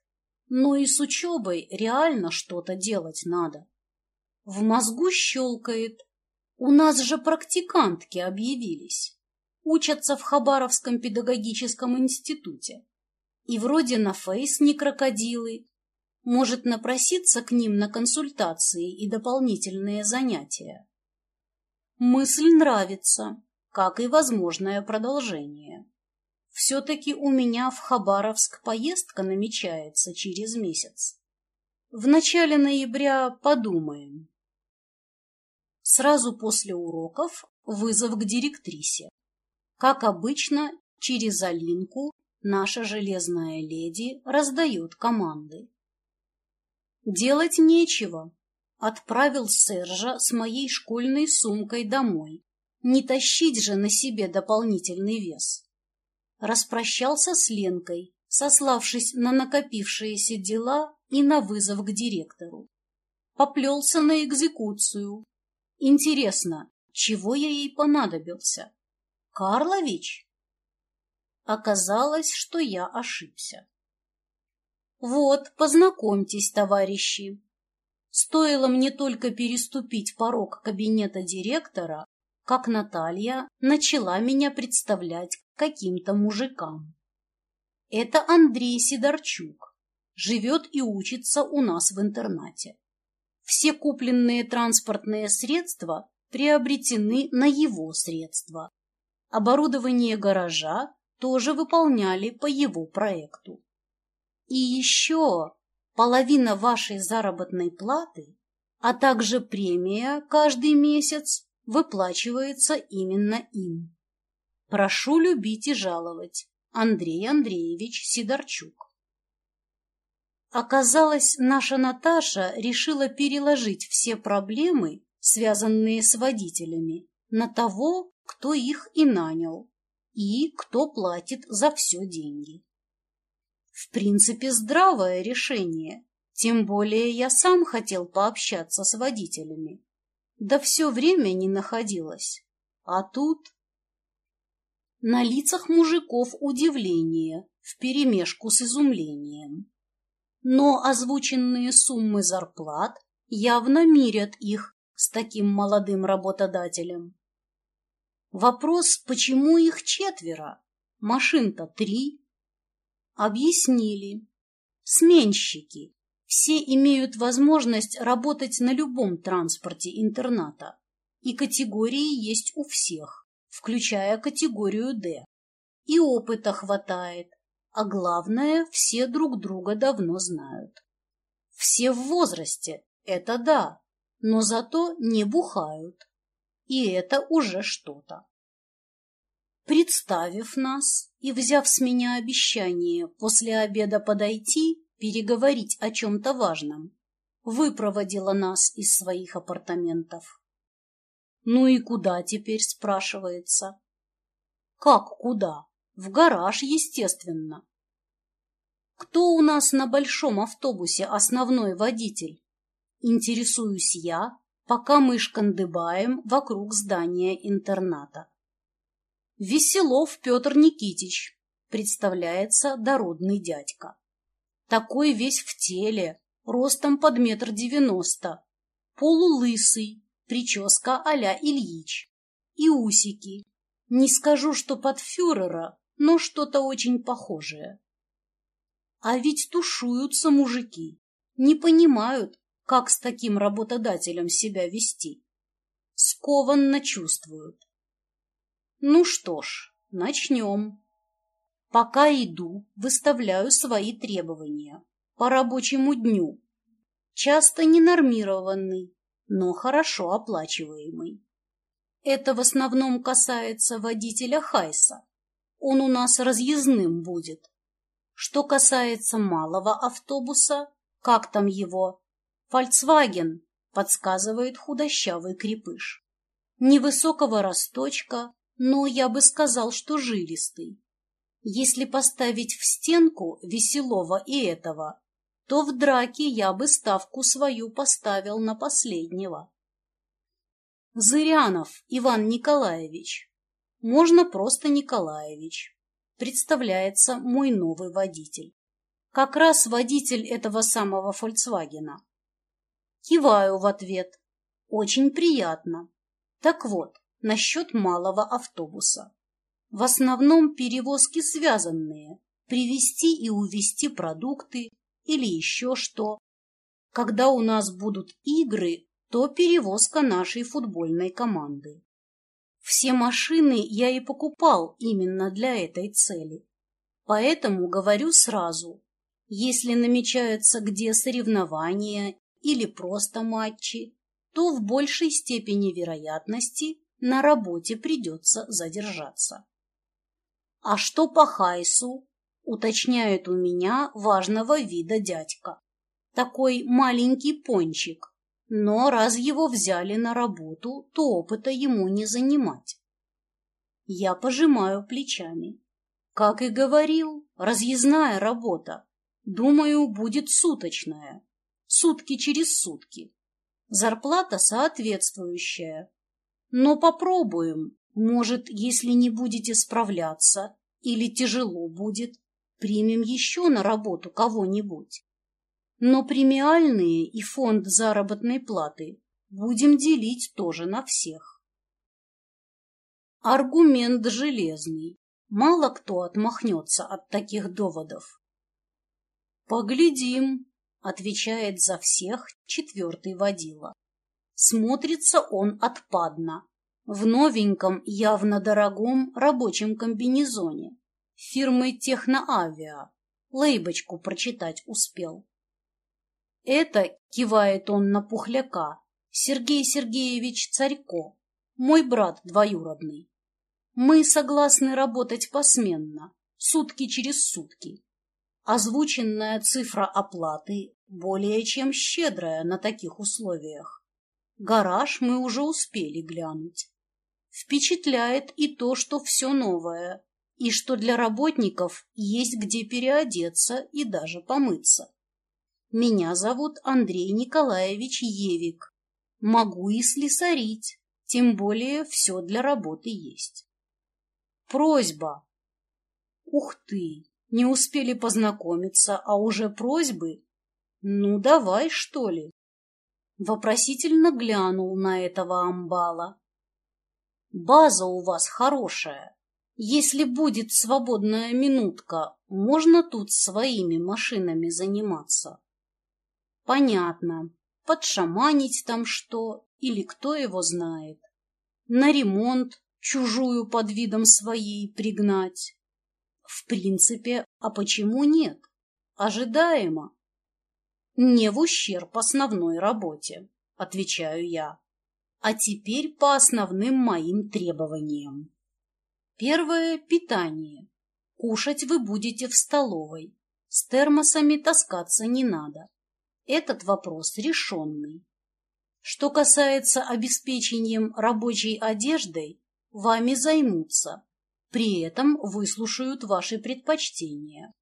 Но и с учебой реально что-то делать надо. В мозгу щелкает. У нас же практикантки объявились. Учатся в Хабаровском педагогическом институте. И вроде на фейс не крокодилы. Может напроситься к ним на консультации и дополнительные занятия. Мысль нравится, как и возможное продолжение. Все-таки у меня в Хабаровск поездка намечается через месяц. В начале ноября подумаем. Сразу после уроков вызов к директрисе. Как обычно, через Алинку наша железная леди раздает команды. Делать нечего. Отправил Сержа с моей школьной сумкой домой. Не тащить же на себе дополнительный вес. Распрощался с Ленкой, сославшись на накопившиеся дела и на вызов к директору. Поплелся на экзекуцию. Интересно, чего я ей понадобился? Карлович? Оказалось, что я ошибся. Вот, познакомьтесь, товарищи. Стоило мне только переступить порог кабинета директора, как Наталья начала меня представлять каким-то мужикам. Это Андрей Сидорчук. Живет и учится у нас в интернате. Все купленные транспортные средства приобретены на его средства. Оборудование гаража тоже выполняли по его проекту. И еще половина вашей заработной платы, а также премия каждый месяц выплачивается именно им. Прошу любить и жаловать. Андрей Андреевич Сидорчук. Оказалось, наша Наташа решила переложить все проблемы, связанные с водителями, на того, кто их и нанял, и кто платит за все деньги. В принципе, здравое решение, тем более я сам хотел пообщаться с водителями. Да все время не находилась. А тут... На лицах мужиков удивление вперемешку с изумлением. Но озвученные суммы зарплат явно мирят их с таким молодым работодателем. Вопрос, почему их четверо? Машин-то три. Объяснили. Сменщики. Все имеют возможность работать на любом транспорте интерната. И категории есть у всех, включая категорию «Д». И опыта хватает, а главное, все друг друга давно знают. Все в возрасте, это да, но зато не бухают и это уже что-то. Представив нас и взяв с меня обещание после обеда подойти, переговорить о чем-то важном, выпроводила нас из своих апартаментов. Ну и куда теперь, спрашивается? Как куда? В гараж, естественно. Кто у нас на большом автобусе основной водитель? Интересуюсь я, пока мы шкандыбаем вокруг здания интерната. Веселов Петр Никитич, представляется дородный дядька. Такой весь в теле, ростом под метр девяносто, полулысый, прическа а-ля Ильич и усики. Не скажу, что под фюрера, но что-то очень похожее. А ведь тушуются мужики, не понимают, как с таким работодателем себя вести. Скованно чувствуют. Ну что ж, начнем. Пока иду, выставляю свои требования. по рабочему дню, часто ненормированный, но хорошо оплачиваемый. Это в основном касается водителя Хайса. Он у нас разъездным будет. Что касается малого автобуса, как там его? Фольксваген, подсказывает худощавый крепыш. Невысокого росточка, но я бы сказал, что жилистый. Если поставить в стенку веселого и этого, то в драке я бы ставку свою поставил на последнего. Зырянов Иван Николаевич. Можно просто Николаевич. Представляется мой новый водитель. Как раз водитель этого самого «Фольксвагена». Киваю в ответ. Очень приятно. Так вот, насчет малого автобуса. В основном перевозки связанные. Привезти и увезти продукты или еще что. Когда у нас будут игры, то перевозка нашей футбольной команды. Все машины я и покупал именно для этой цели. Поэтому говорю сразу, если намечаются где соревнования или просто матчи, то в большей степени вероятности на работе придется задержаться. А что по Хайсу? Уточняет у меня важного вида дядька. Такой маленький пончик, но раз его взяли на работу, то опыта ему не занимать. Я пожимаю плечами. Как и говорил, разъездная работа. Думаю, будет суточная. Сутки через сутки. Зарплата соответствующая. Но попробуем. Может, если не будете справляться или тяжело будет, примем еще на работу кого-нибудь. Но премиальные и фонд заработной платы будем делить тоже на всех. Аргумент железный. Мало кто отмахнется от таких доводов. «Поглядим», — отвечает за всех четвертый водила. Смотрится он отпадно, в новеньком, явно дорогом рабочем комбинезоне фирмы Техноавиа. Лейбочку прочитать успел. Это, кивает он на пухляка, Сергей Сергеевич Царько, мой брат двоюродный. Мы согласны работать посменно, сутки через сутки. Озвученная цифра оплаты более чем щедрая на таких условиях. Гараж мы уже успели глянуть. Впечатляет и то, что все новое, и что для работников есть где переодеться и даже помыться. Меня зовут Андрей Николаевич Евик. Могу и слесарить, тем более все для работы есть. Просьба. Ух ты, не успели познакомиться, а уже просьбы? Ну, давай, что ли? Вопросительно глянул на этого амбала. База у вас хорошая. Если будет свободная минутка, можно тут своими машинами заниматься. Понятно. Подшаманить там что, или кто его знает. На ремонт чужую под видом своей пригнать. В принципе, а почему нет? Ожидаемо. Не в ущерб основной работе, отвечаю я. А теперь по основным моим требованиям. Первое – питание. Кушать вы будете в столовой. С термосами таскаться не надо. Этот вопрос решенный. Что касается обеспечением рабочей одеждой, вами займутся. При этом выслушают ваши предпочтения.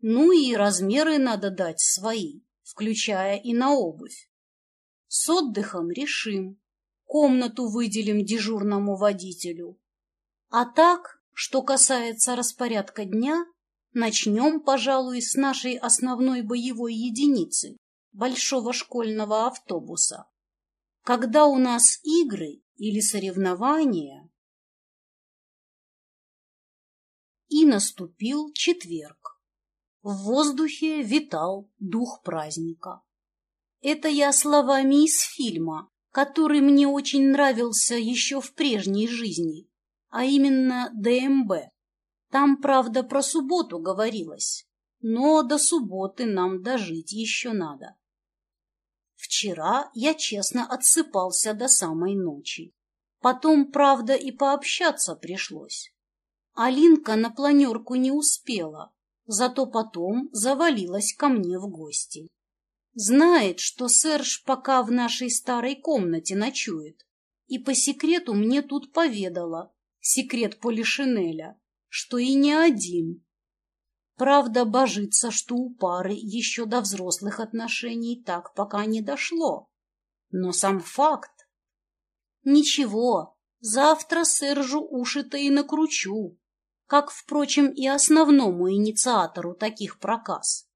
Ну и размеры надо дать свои, включая и на обувь. С отдыхом решим. Комнату выделим дежурному водителю. А так, что касается распорядка дня, начнем, пожалуй, с нашей основной боевой единицы большого школьного автобуса. Когда у нас игры или соревнования... И наступил четверг. В воздухе витал дух праздника. Это я словами из фильма, который мне очень нравился еще в прежней жизни, а именно ДМБ. Там, правда, про субботу говорилось. но до субботы нам дожить еще надо. Вчера я честно отсыпался до самой ночи. Потом, правда, и пообщаться пришлось. Алинка на планерку не успела, зато потом завалилась ко мне в гости. Знает, что Серж пока в нашей старой комнате ночует, и по секрету мне тут поведала, секрет Полишинеля, что и не один. Правда, божится, что у пары еще до взрослых отношений так пока не дошло. Но сам факт. Ничего, завтра Сержу уши-то и накручу, как, впрочем, и основному инициатору таких проказ.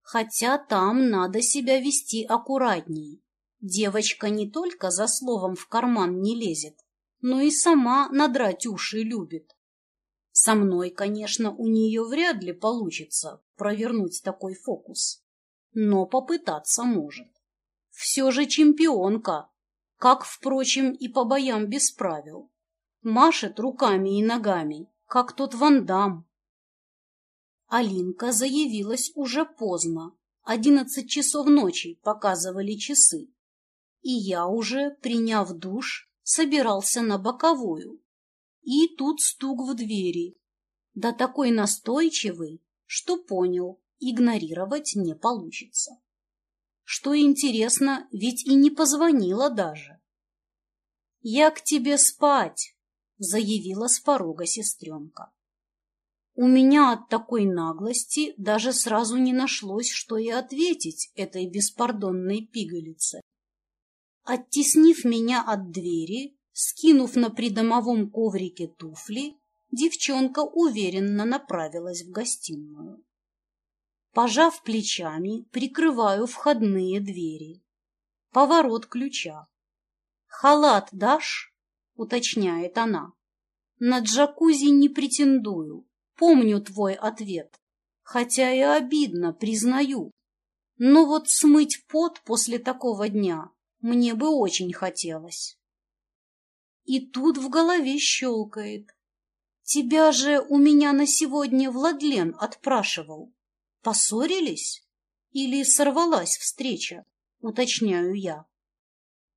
Хотя там надо себя вести аккуратней. Девочка не только за словом в карман не лезет, но и сама надрать уши любит. Со мной, конечно, у нее вряд ли получится провернуть такой фокус, но попытаться может. Все же чемпионка, как, впрочем, и по боям без правил. Машет руками и ногами, как тот вандам. Алинка заявилась уже поздно. Одиннадцать часов ночи показывали часы. И я уже, приняв душ, собирался на боковую. И тут стук в двери. Да такой настойчивый, что понял, игнорировать не получится. Что интересно, ведь и не позвонила даже. «Я к тебе спать!» Заявила с порога сестренка. У меня от такой наглости даже сразу не нашлось, что и ответить этой беспардонной пигалице. Оттеснив меня от двери, скинув на придомовом коврике туфли, девчонка уверенно направилась в гостиную. Пожав плечами, прикрываю входные двери. Поворот ключа. «Халат дашь?» — уточняет она. «На джакузи не претендую. Помню твой ответ. Хотя и обидно, признаю. Но вот смыть пот после такого дня мне бы очень хотелось». И тут в голове щелкает. «Тебя же у меня на сегодня Владлен отпрашивал. Поссорились? Или сорвалась встреча?» — уточняю я.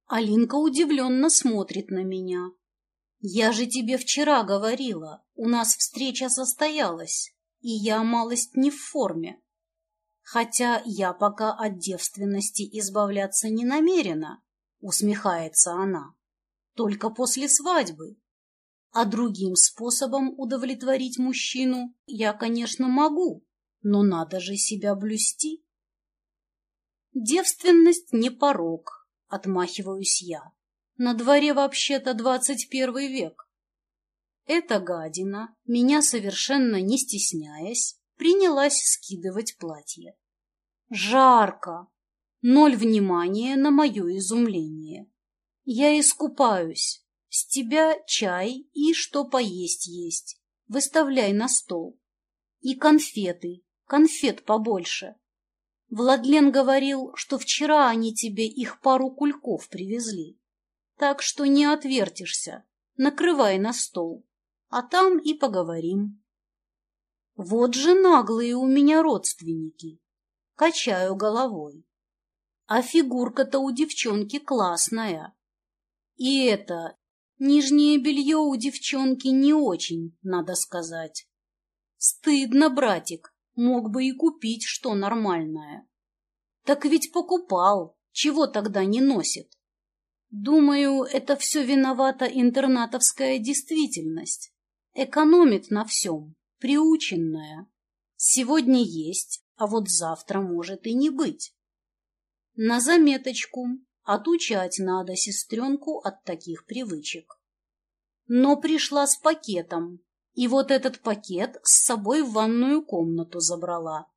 Алинка удивленно смотрит на меня. «Я же тебе вчера говорила, у нас встреча состоялась, и я малость не в форме. Хотя я пока от девственности избавляться не намерена», — усмехается она. «Только после свадьбы. А другим способом удовлетворить мужчину я, конечно, могу, но надо же себя блюсти». Девственность не порог, — отмахиваюсь я. «На дворе вообще-то двадцать первый век». Эта гадина, меня совершенно не стесняясь, принялась скидывать платье. Жарко. Ноль внимания на мое изумление. Я искупаюсь. С тебя чай и что поесть есть. Выставляй на стол. И конфеты. Конфет побольше. Владлен говорил, что вчера они тебе их пару кульков привезли. Так что не отвертишься, накрывай на стол, а там и поговорим. Вот же наглые у меня родственники. Качаю головой. А фигурка-то у девчонки классная. И это, нижнее белье у девчонки не очень, надо сказать. Стыдно, братик, Мог бы и купить что нормальное. Так ведь покупал, чего тогда не носит? Думаю, это все виновата интернатовская действительность. Экономит на всем, приученная. Сегодня есть, а вот завтра может и не быть. На заметочку, отучать надо сестренку от таких привычек. Но пришла с пакетом, и вот этот пакет с собой в ванную комнату забрала.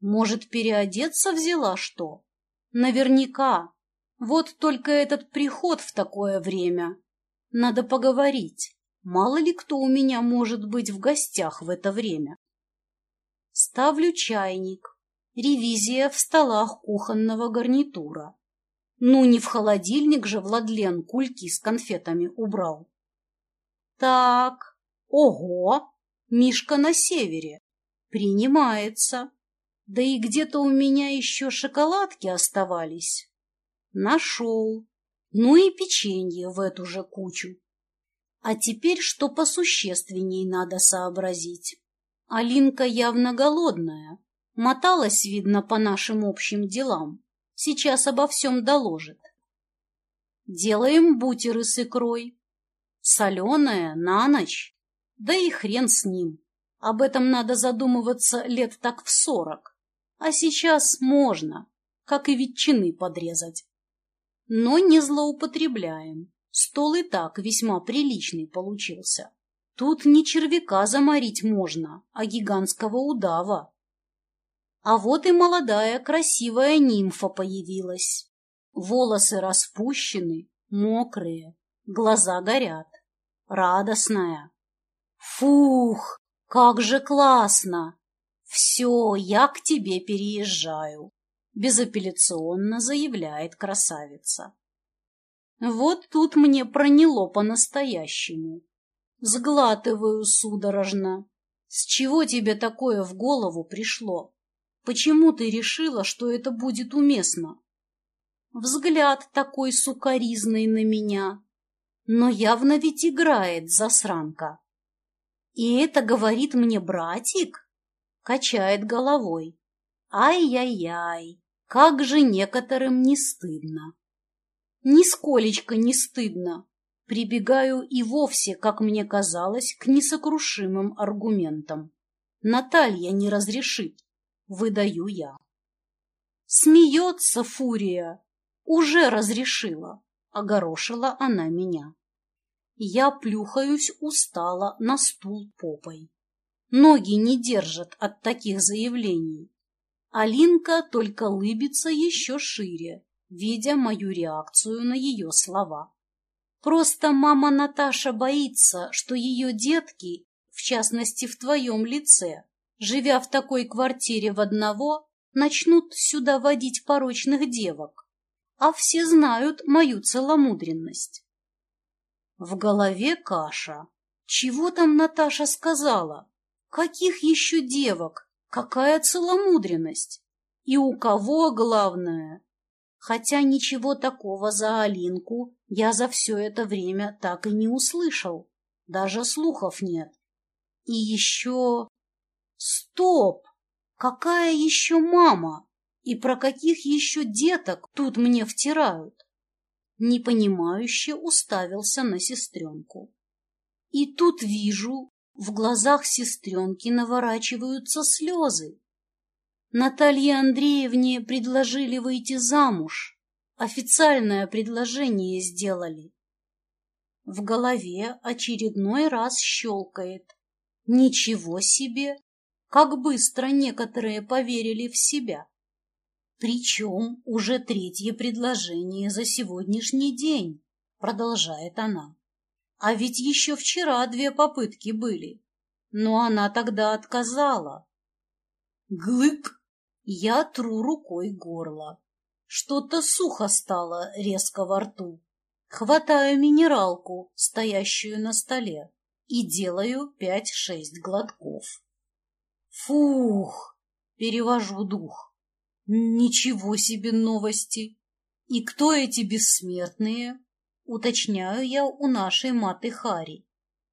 Может, переодеться взяла что? Наверняка. Вот только этот приход в такое время. Надо поговорить. Мало ли кто у меня может быть в гостях в это время. Ставлю чайник. Ревизия в столах кухонного гарнитура. Ну, не в холодильник же Владлен кульки с конфетами убрал. Так, Ого! Мишка на севере. Принимается. Да и где-то у меня еще шоколадки оставались. Нашел. Ну и печенье в эту же кучу. А теперь что посущественней надо сообразить. Алинка явно голодная. Моталась, видно, по нашим общим делам. Сейчас обо всем доложит. Делаем бутеры с икрой. Соленая, на ночь. Да и хрен с ним. Об этом надо задумываться лет так в сорок. А сейчас можно, как и ветчины подрезать. Но не злоупотребляем. Стол и так весьма приличный получился. Тут не червяка заморить можно, а гигантского удава. А вот и молодая красивая нимфа появилась. Волосы распущены, мокрые, глаза горят. Радостная. Фух, как же классно! Все, я к тебе переезжаю, безапелляционно заявляет красавица. Вот тут мне проняло по-настоящему. Сглатываю судорожно. С чего тебе такое в голову пришло? Почему ты решила, что это будет уместно? Взгляд такой сукоризный на меня. Но явно ведь играет засранка. И это говорит мне братик? Качает головой. Ай-яй-яй, как же некоторым не стыдно. Нисколечко не стыдно. Прибегаю и вовсе, как мне казалось, к несокрушимым аргументам. Наталья не разрешит. Выдаю я. Смеется фурия. Уже разрешила. Огорошила она меня. Я плюхаюсь устало на стул попой. Ноги не держат от таких заявлений. Алинка только лыбится еще шире, видя мою реакцию на ее слова. Просто мама Наташа боится, что ее детки, в частности в твоем лице, живя в такой квартире в одного, начнут сюда водить порочных девок, а все знают мою целомудренность. В голове каша. Чего там Наташа сказала? Каких еще девок? Какая целомудренность? И у кого, главное, хотя ничего такого за Алинку я за все это время так и не услышал. Даже слухов нет. И еще... Стоп! Какая еще мама? И про каких еще деток тут мне втирают? Непонимающе уставился на сестренку. И тут вижу, в глазах сестренки наворачиваются слезы. Наталье Андреевне предложили выйти замуж. Официальное предложение сделали. В голове очередной раз щелкает. Ничего себе! Как быстро некоторые поверили в себя. Причем уже третье предложение за сегодняшний день, продолжает она. А ведь еще вчера две попытки были. Но она тогда отказала. Глык! Я тру рукой горло. Что-то сухо стало резко во рту. Хватаю минералку, стоящую на столе, и делаю пять-шесть глотков. Фух! Перевожу дух. Ничего себе новости! И кто эти бессмертные? Уточняю я у нашей маты Хари.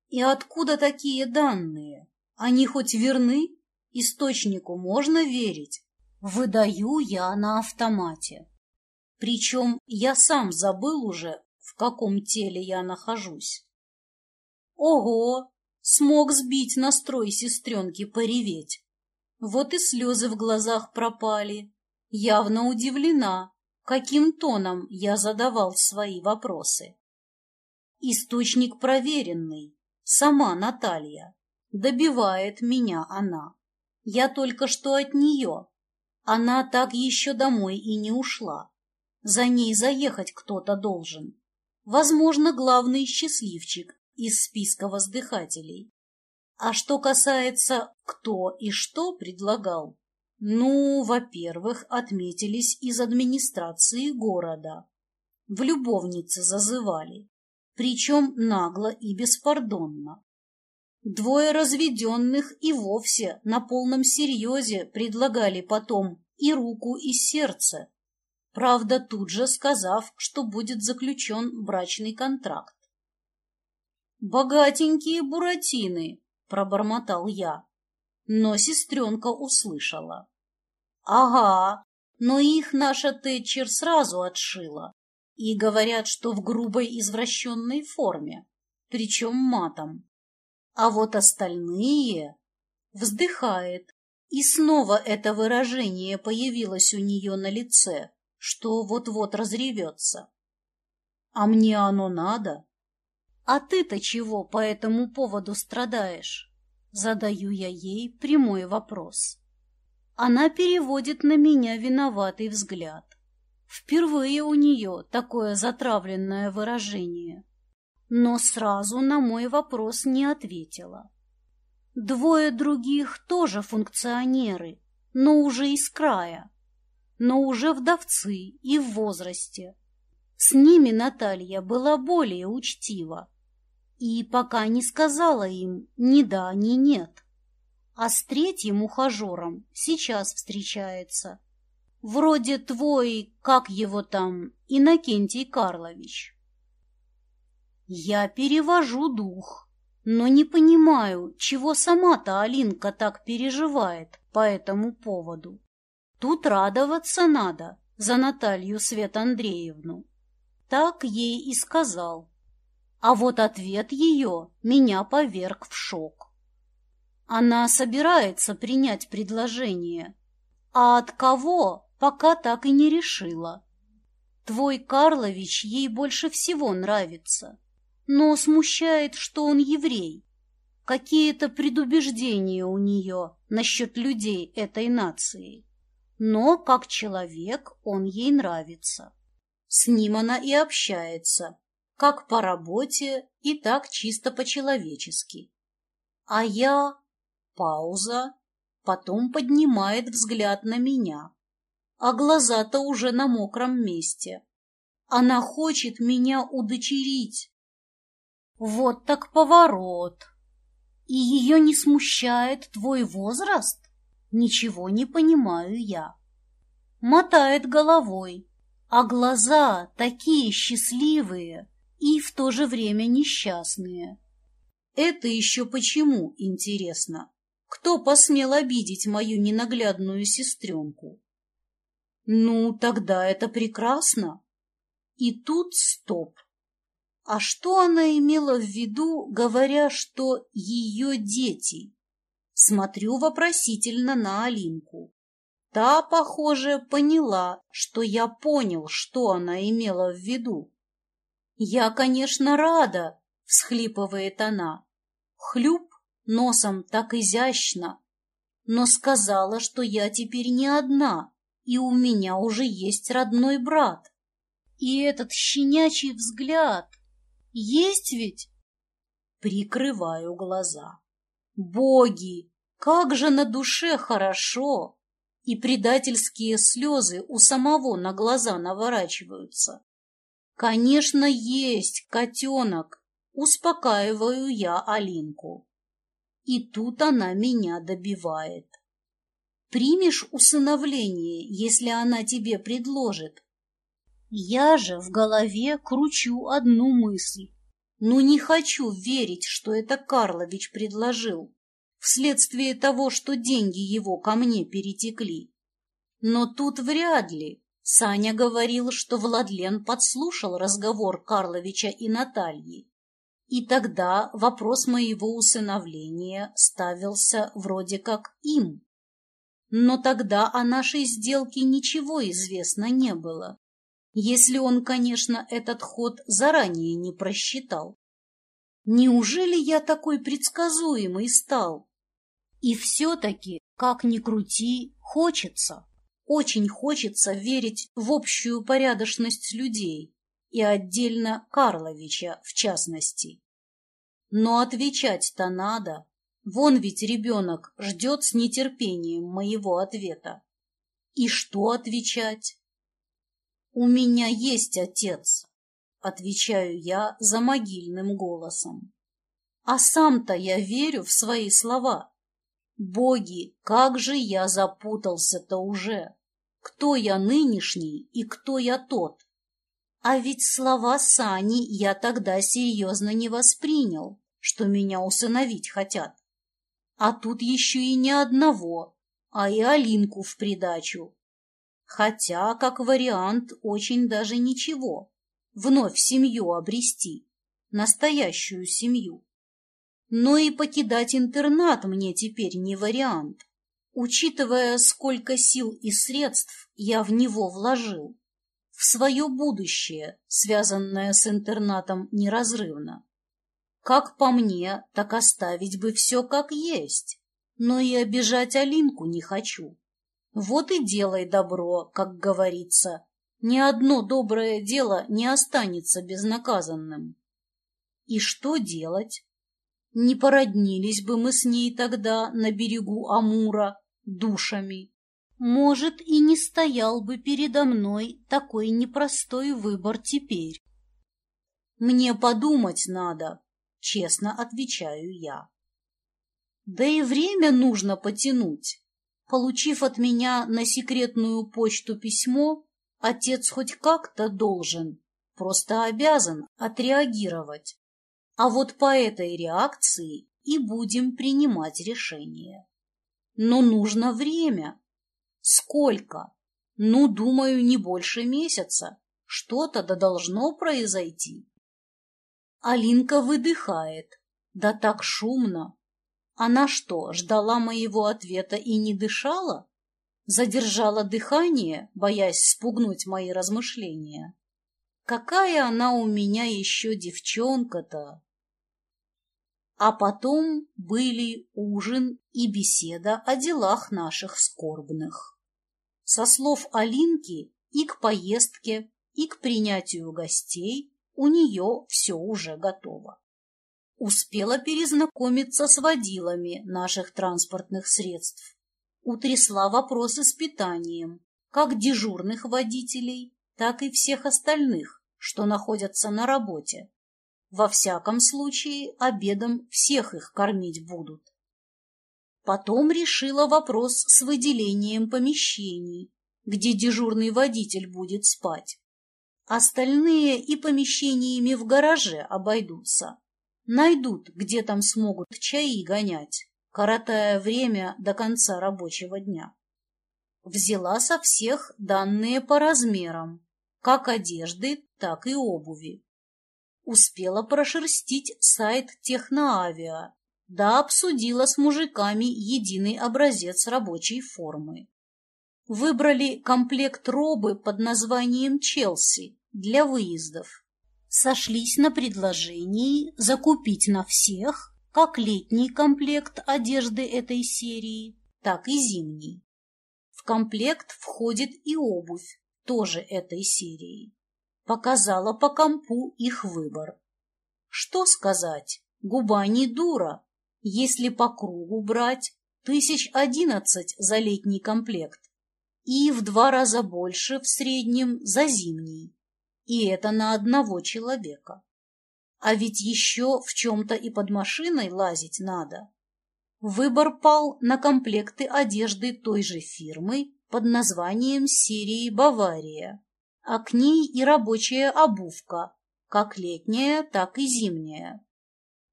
И откуда такие данные? Они хоть верны? Источнику можно верить? Выдаю я на автомате. Причем я сам забыл уже, в каком теле я нахожусь. Ого! Смог сбить настрой сестренки пореветь. Вот и слезы в глазах пропали. Явно удивлена, каким тоном я задавал свои вопросы. Источник проверенный, сама Наталья. Добивает меня она. Я только что от нее, она так еще домой и не ушла. За ней заехать кто-то должен. Возможно, главный счастливчик из списка воздыхателей. А что касается кто и что предлагал, ну, во-первых, отметились из администрации города. В любовнице зазывали, причем нагло и беспардонно. Двое разведенных и вовсе на полном серьезе предлагали потом и руку, и сердце, правда, тут же сказав, что будет заключен брачный контракт. «Богатенькие буратины!» — пробормотал я, но сестренка услышала. «Ага, но их наша Тэтчер сразу отшила, и говорят, что в грубой извращенной форме, причем матом. А вот остальные... Вздыхает, и снова это выражение появилось у нее на лице, что вот-вот разревется. А мне оно надо? А ты-то чего по этому поводу страдаешь? Задаю я ей прямой вопрос. Она переводит на меня виноватый взгляд. Впервые у нее такое затравленное выражение. Но сразу на мой вопрос не ответила. Двое других тоже функционеры, но уже из края, но уже вдовцы и в возрасте. С ними Наталья была более учтива и пока не сказала им ни да, ни нет. А с третьим ухажером сейчас встречается. Вроде твой, как его там, Иннокентий Карлович. Я перевожу дух, но не понимаю, чего сама-то Алинка так переживает по этому поводу. Тут радоваться надо за Наталью Свет Андреевну. Так ей и сказал. А вот ответ ее меня поверг в шок. Она собирается принять предложение, а от кого пока так и не решила. Твой Карлович ей больше всего нравится, но смущает, что он еврей. Какие-то предубеждения у нее насчет людей этой нации. Но как человек он ей нравится. С ним она и общается, как по работе и так чисто по-человечески. А я... Пауза, потом поднимает взгляд на меня, а глаза-то уже на мокром месте. Она хочет меня удочерить. Вот так поворот. И ее не смущает твой возраст? Ничего не понимаю я. Мотает головой, а глаза такие счастливые и в то же время несчастные. Это еще почему, интересно? Кто посмел обидеть мою ненаглядную сестренку? Ну, тогда это прекрасно. И тут стоп. А что она имела в виду, говоря, что ее дети? Смотрю вопросительно на Алинку. Та, похоже, поняла, что я понял, что она имела в виду. «Я, конечно, рада!» — всхлипывает она. Хлюп носом так изящно, но сказала, что я теперь не одна, и у меня уже есть родной брат. И этот щенячий взгляд есть ведь? Прикрываю глаза. Боги, как же на душе хорошо! И предательские слезы у самого на глаза наворачиваются. Конечно, есть котенок, успокаиваю я Алинку. И тут она меня добивает. Примешь усыновление, если она тебе предложит? Я же в голове кручу одну мысль. Ну не хочу верить, что это Карлович предложил, вследствие того, что деньги его ко мне перетекли. Но тут вряд ли. Саня говорил, что Владлен подслушал разговор Карловича и Натальи. И тогда вопрос моего усыновления ставился вроде как им. Но тогда о нашей сделке ничего известно не было, если он, конечно, этот ход заранее не просчитал. Неужели я такой предсказуемый стал? И все-таки, как ни крути, хочется. Очень хочется верить в общую порядочность людей и отдельно Карловича в частности. Но отвечать-то надо. Вон ведь ребенок ждет с нетерпением моего ответа. И что отвечать? «У меня есть отец», — отвечаю я за могильным голосом. А сам-то я верю в свои слова. Боги, как же я запутался-то уже! Кто я нынешний и кто я тот? А ведь слова Сани я тогда серьезно не воспринял, что меня усыновить хотят. А тут еще и не одного, а и Алинку в придачу. Хотя, как вариант, очень даже ничего. Вновь семью обрести, настоящую семью. Но и покидать интернат мне теперь не вариант, учитывая, сколько сил и средств я в него вложил, в свое будущее, связанное с интернатом неразрывно. Как по мне, так оставить бы все как есть, но и обижать Алинку не хочу. Вот и делай добро, как говорится. Ни одно доброе дело не останется безнаказанным. И что делать? Не породнились бы мы с ней тогда на берегу Амура душами. Может, и не стоял бы передо мной такой непростой выбор теперь. Мне подумать надо, честно отвечаю я. Да и время нужно потянуть. Получив от меня на секретную почту письмо, отец хоть как-то должен, просто обязан отреагировать. А вот по этой реакции и будем принимать решение. Но нужно время. Сколько? Ну, думаю, не больше месяца. Что-то да должно произойти. Алинка выдыхает. Да так шумно. Она что, ждала моего ответа и не дышала? Задержала дыхание, боясь спугнуть мои размышления. Какая она у меня еще девчонка-то! А потом были ужин и беседа о делах наших скорбных. Со слов Алинки и к поездке, и к принятию гостей у нее все уже готово. Успела перезнакомиться с водилами наших транспортных средств. Утрясла вопросы с питанием, как дежурных водителей, так и всех остальных, что находятся на работе. Во всяком случае, обедом всех их кормить будут. Потом решила вопрос с выделением помещений, где дежурный водитель будет спать. Остальные и помещениями в гараже обойдутся. Найдут, где там смогут чаи гонять, коротая время до конца рабочего дня. Взяла со всех данные по размерам, как одежды, так и обуви. Успела прошерстить сайт Техноавиа, да обсудила с мужиками единый образец рабочей формы. Выбрали комплект робы под названием «Челси», для выездов. Сошлись на предложении закупить на всех как летний комплект одежды этой серии, так и зимний. В комплект входит и обувь, тоже этой серии. Показала по компу их выбор. Что сказать, губа не дура. Если по кругу брать, тысяч одиннадцать за летний комплект и в два раза больше в среднем за зимний. И это на одного человека. А ведь еще в чем-то и под машиной лазить надо. Выбор пал на комплекты одежды той же фирмы под названием серии «Бавария», а к ней и рабочая обувка, как летняя, так и зимняя.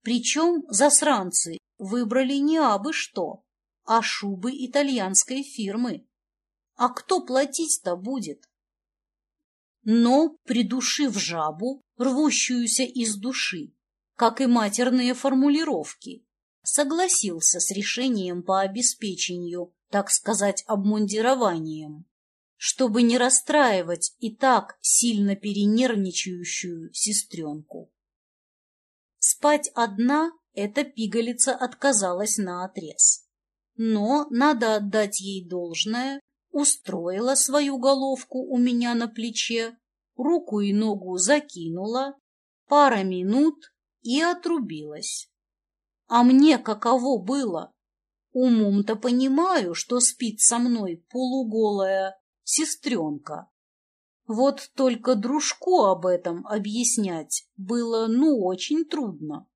Причем засранцы выбрали не абы что, а шубы итальянской фирмы. А кто платить-то будет? но, придушив жабу, рвущуюся из души, как и матерные формулировки, согласился с решением по обеспечению, так сказать, обмундированием, чтобы не расстраивать и так сильно перенервничающую сестренку. Спать одна эта пигалица отказалась наотрез. Но, надо отдать ей должное, устроила свою головку у меня на плече, руку и ногу закинула, пара минут и отрубилась. А мне каково было? Умом-то понимаю, что спит со мной полуголая сестренка. Вот только дружку об этом объяснять было ну очень трудно.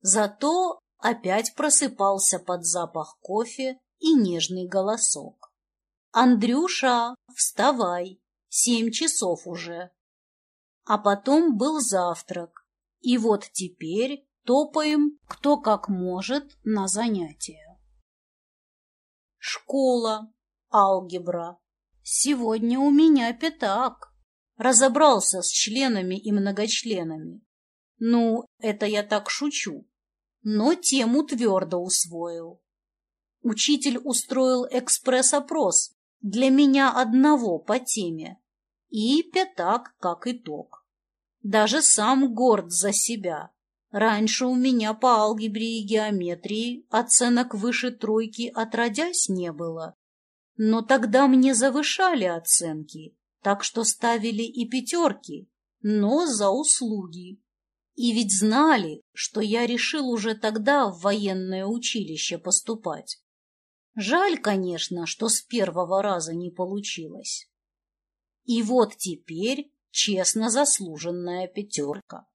Зато опять просыпался под запах кофе и нежный голосок. «Андрюша, вставай! Семь часов уже!» А потом был завтрак, и вот теперь топаем кто как может на занятия. Школа, алгебра. Сегодня у меня пятак. Разобрался с членами и многочленами. Ну, это я так шучу. Но тему твердо усвоил. Учитель устроил экспресс-опрос для меня одного по теме. И пятак как итог. Даже сам горд за себя. Раньше у меня по алгебре и геометрии оценок выше тройки отродясь не было. Но тогда мне завышали оценки, так что ставили и пятерки, но за услуги. И ведь знали, что я решил уже тогда в военное училище поступать. Жаль, конечно, что с первого раза не получилось. И вот теперь честно заслуженная пятерка.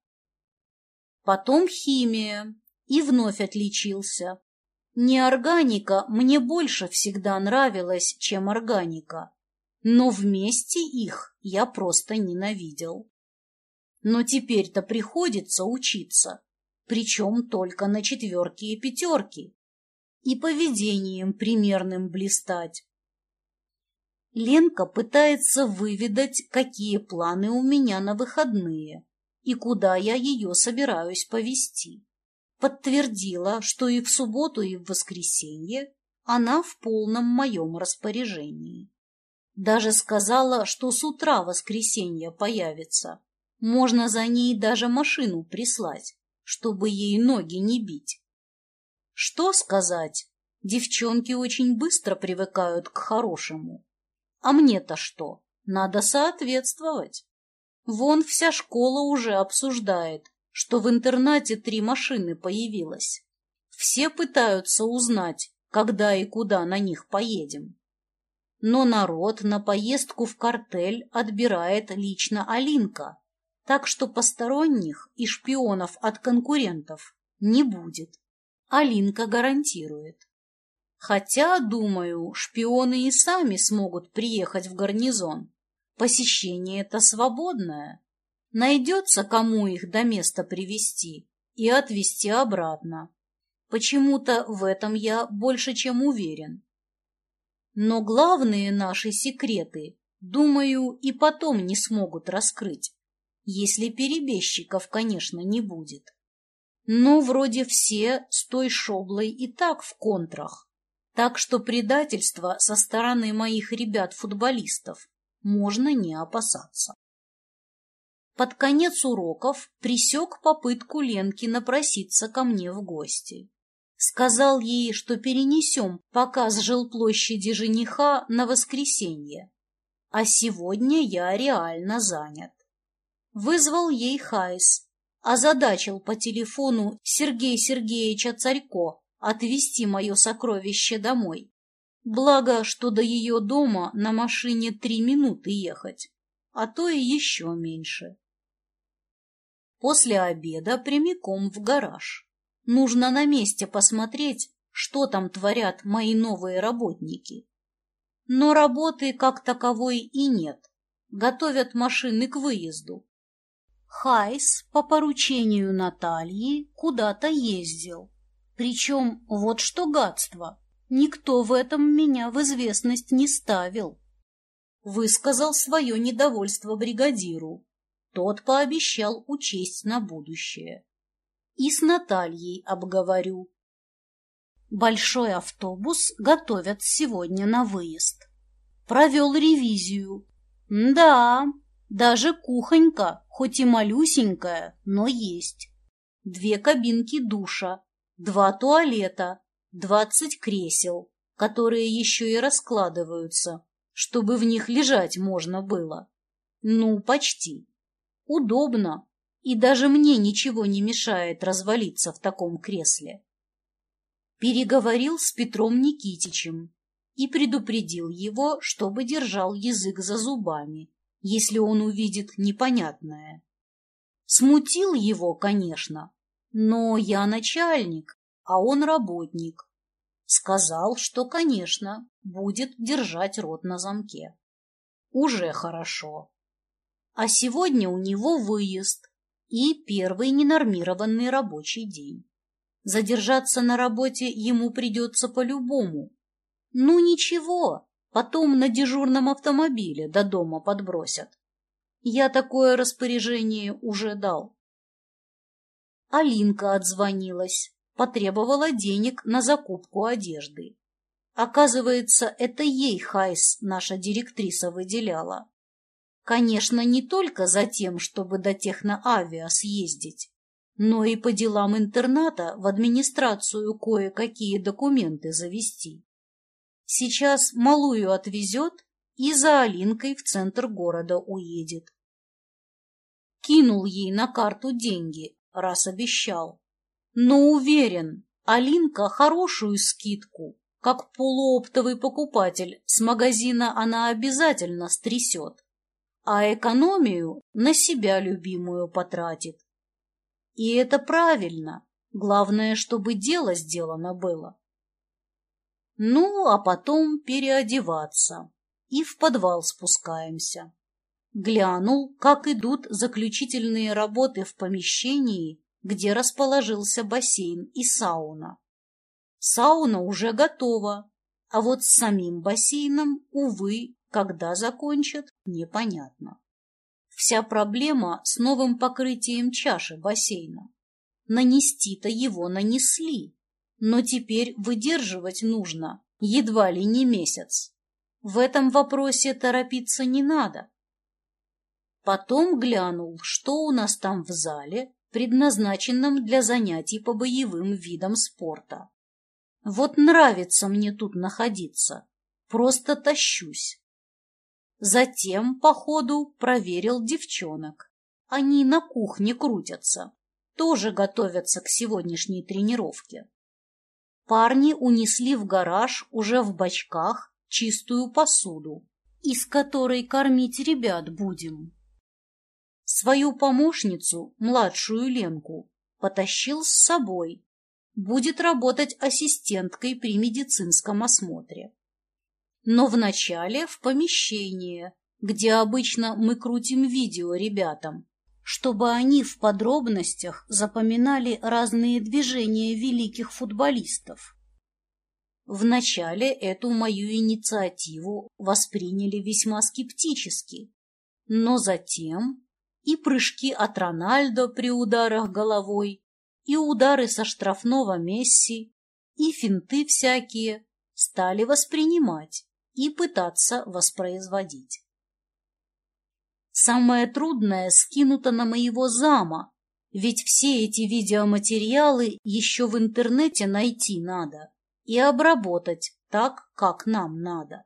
Потом химия, и вновь отличился. Неорганика мне больше всегда нравилась, чем органика, но вместе их я просто ненавидел. Но теперь-то приходится учиться, причем только на четверки и пятерки, и поведением примерным блистать. Ленка пытается выведать, какие планы у меня на выходные и куда я ее собираюсь повести. Подтвердила, что и в субботу, и в воскресенье она в полном моем распоряжении. Даже сказала, что с утра воскресенья появится. Можно за ней даже машину прислать, чтобы ей ноги не бить. Что сказать? Девчонки очень быстро привыкают к хорошему. А мне-то что? Надо соответствовать. Вон вся школа уже обсуждает, что в интернате три машины появилось. Все пытаются узнать, когда и куда на них поедем. Но народ на поездку в картель отбирает лично Алинка, так что посторонних и шпионов от конкурентов не будет. Алинка гарантирует. Хотя, думаю, шпионы и сами смогут приехать в гарнизон. Посещение это свободное. Найдется, кому их до места привести и отвезти обратно. Почему-то в этом я больше чем уверен. Но главные наши секреты, думаю, и потом не смогут раскрыть, если перебежчиков, конечно, не будет. Но вроде все с той шоблой и так в контрах. Так что предательства со стороны моих ребят-футболистов можно не опасаться. Под конец уроков присек попытку Ленки напроситься ко мне в гости. Сказал ей, что перенесем показ жилплощади жениха на воскресенье, а сегодня я реально занят. Вызвал ей Хайс, озадачил по телефону Сергея Сергеевича Царько, отвезти мое сокровище домой. Благо, что до ее дома на машине три минуты ехать, а то и еще меньше. После обеда прямиком в гараж. Нужно на месте посмотреть, что там творят мои новые работники. Но работы как таковой и нет. Готовят машины к выезду. Хайс по поручению Натальи куда-то ездил. Причем вот что гадство, никто в этом меня в известность не ставил. Высказал свое недовольство бригадиру. Тот пообещал учесть на будущее. И с Натальей обговорю. Большой автобус готовят сегодня на выезд. Провел ревизию. Да, даже кухонька, хоть и малюсенькая, но есть. Две кабинки душа, два туалета, двадцать кресел, которые еще и раскладываются, чтобы в них лежать можно было. Ну, почти. Удобно, и даже мне ничего не мешает развалиться в таком кресле. Переговорил с Петром Никитичем и предупредил его, чтобы держал язык за зубами, если он увидит непонятное. Смутил его, конечно, Но я начальник, а он работник. Сказал, что, конечно, будет держать рот на замке. Уже хорошо. А сегодня у него выезд и первый ненормированный рабочий день. Задержаться на работе ему придется по-любому. Ну ничего, потом на дежурном автомобиле до дома подбросят. Я такое распоряжение уже дал. Алинка отзвонилась, потребовала денег на закупку одежды. Оказывается, это ей Хайс, наша директриса, выделяла. Конечно, не только за тем, чтобы до техноавиа съездить, но и по делам интерната в администрацию кое-какие документы завести. Сейчас малую отвезет и за Алинкой в центр города уедет. Кинул ей на карту деньги, раз обещал. Но уверен, Алинка хорошую скидку, как полуоптовый покупатель, с магазина она обязательно стрясет, а экономию на себя любимую потратит. И это правильно, главное, чтобы дело сделано было. Ну, а потом переодеваться. И в подвал спускаемся. Глянул, как идут заключительные работы в помещении, где расположился бассейн и сауна. Сауна уже готова, а вот с самим бассейном, увы, когда закончат, непонятно. Вся проблема с новым покрытием чаши бассейна. Нанести-то его нанесли, но теперь выдерживать нужно едва ли не месяц. В этом вопросе торопиться не надо. Потом глянул, что у нас там в зале, предназначенном для занятий по боевым видам спорта. Вот нравится мне тут находиться, просто тащусь. Затем, по ходу, проверил девчонок. Они на кухне крутятся, тоже готовятся к сегодняшней тренировке. Парни унесли в гараж уже в бачках чистую посуду, из которой кормить ребят будем. Свою помощницу, младшую Ленку, потащил с собой. Будет работать ассистенткой при медицинском осмотре. Но вначале в помещение, где обычно мы крутим видео ребятам, чтобы они в подробностях запоминали разные движения великих футболистов. Вначале эту мою инициативу восприняли весьма скептически, но затем и прыжки от Рональдо при ударах головой, и удары со штрафного Месси, и финты всякие стали воспринимать и пытаться воспроизводить. Самое трудное скинуто на моего зама, ведь все эти видеоматериалы еще в интернете найти надо и обработать так, как нам надо.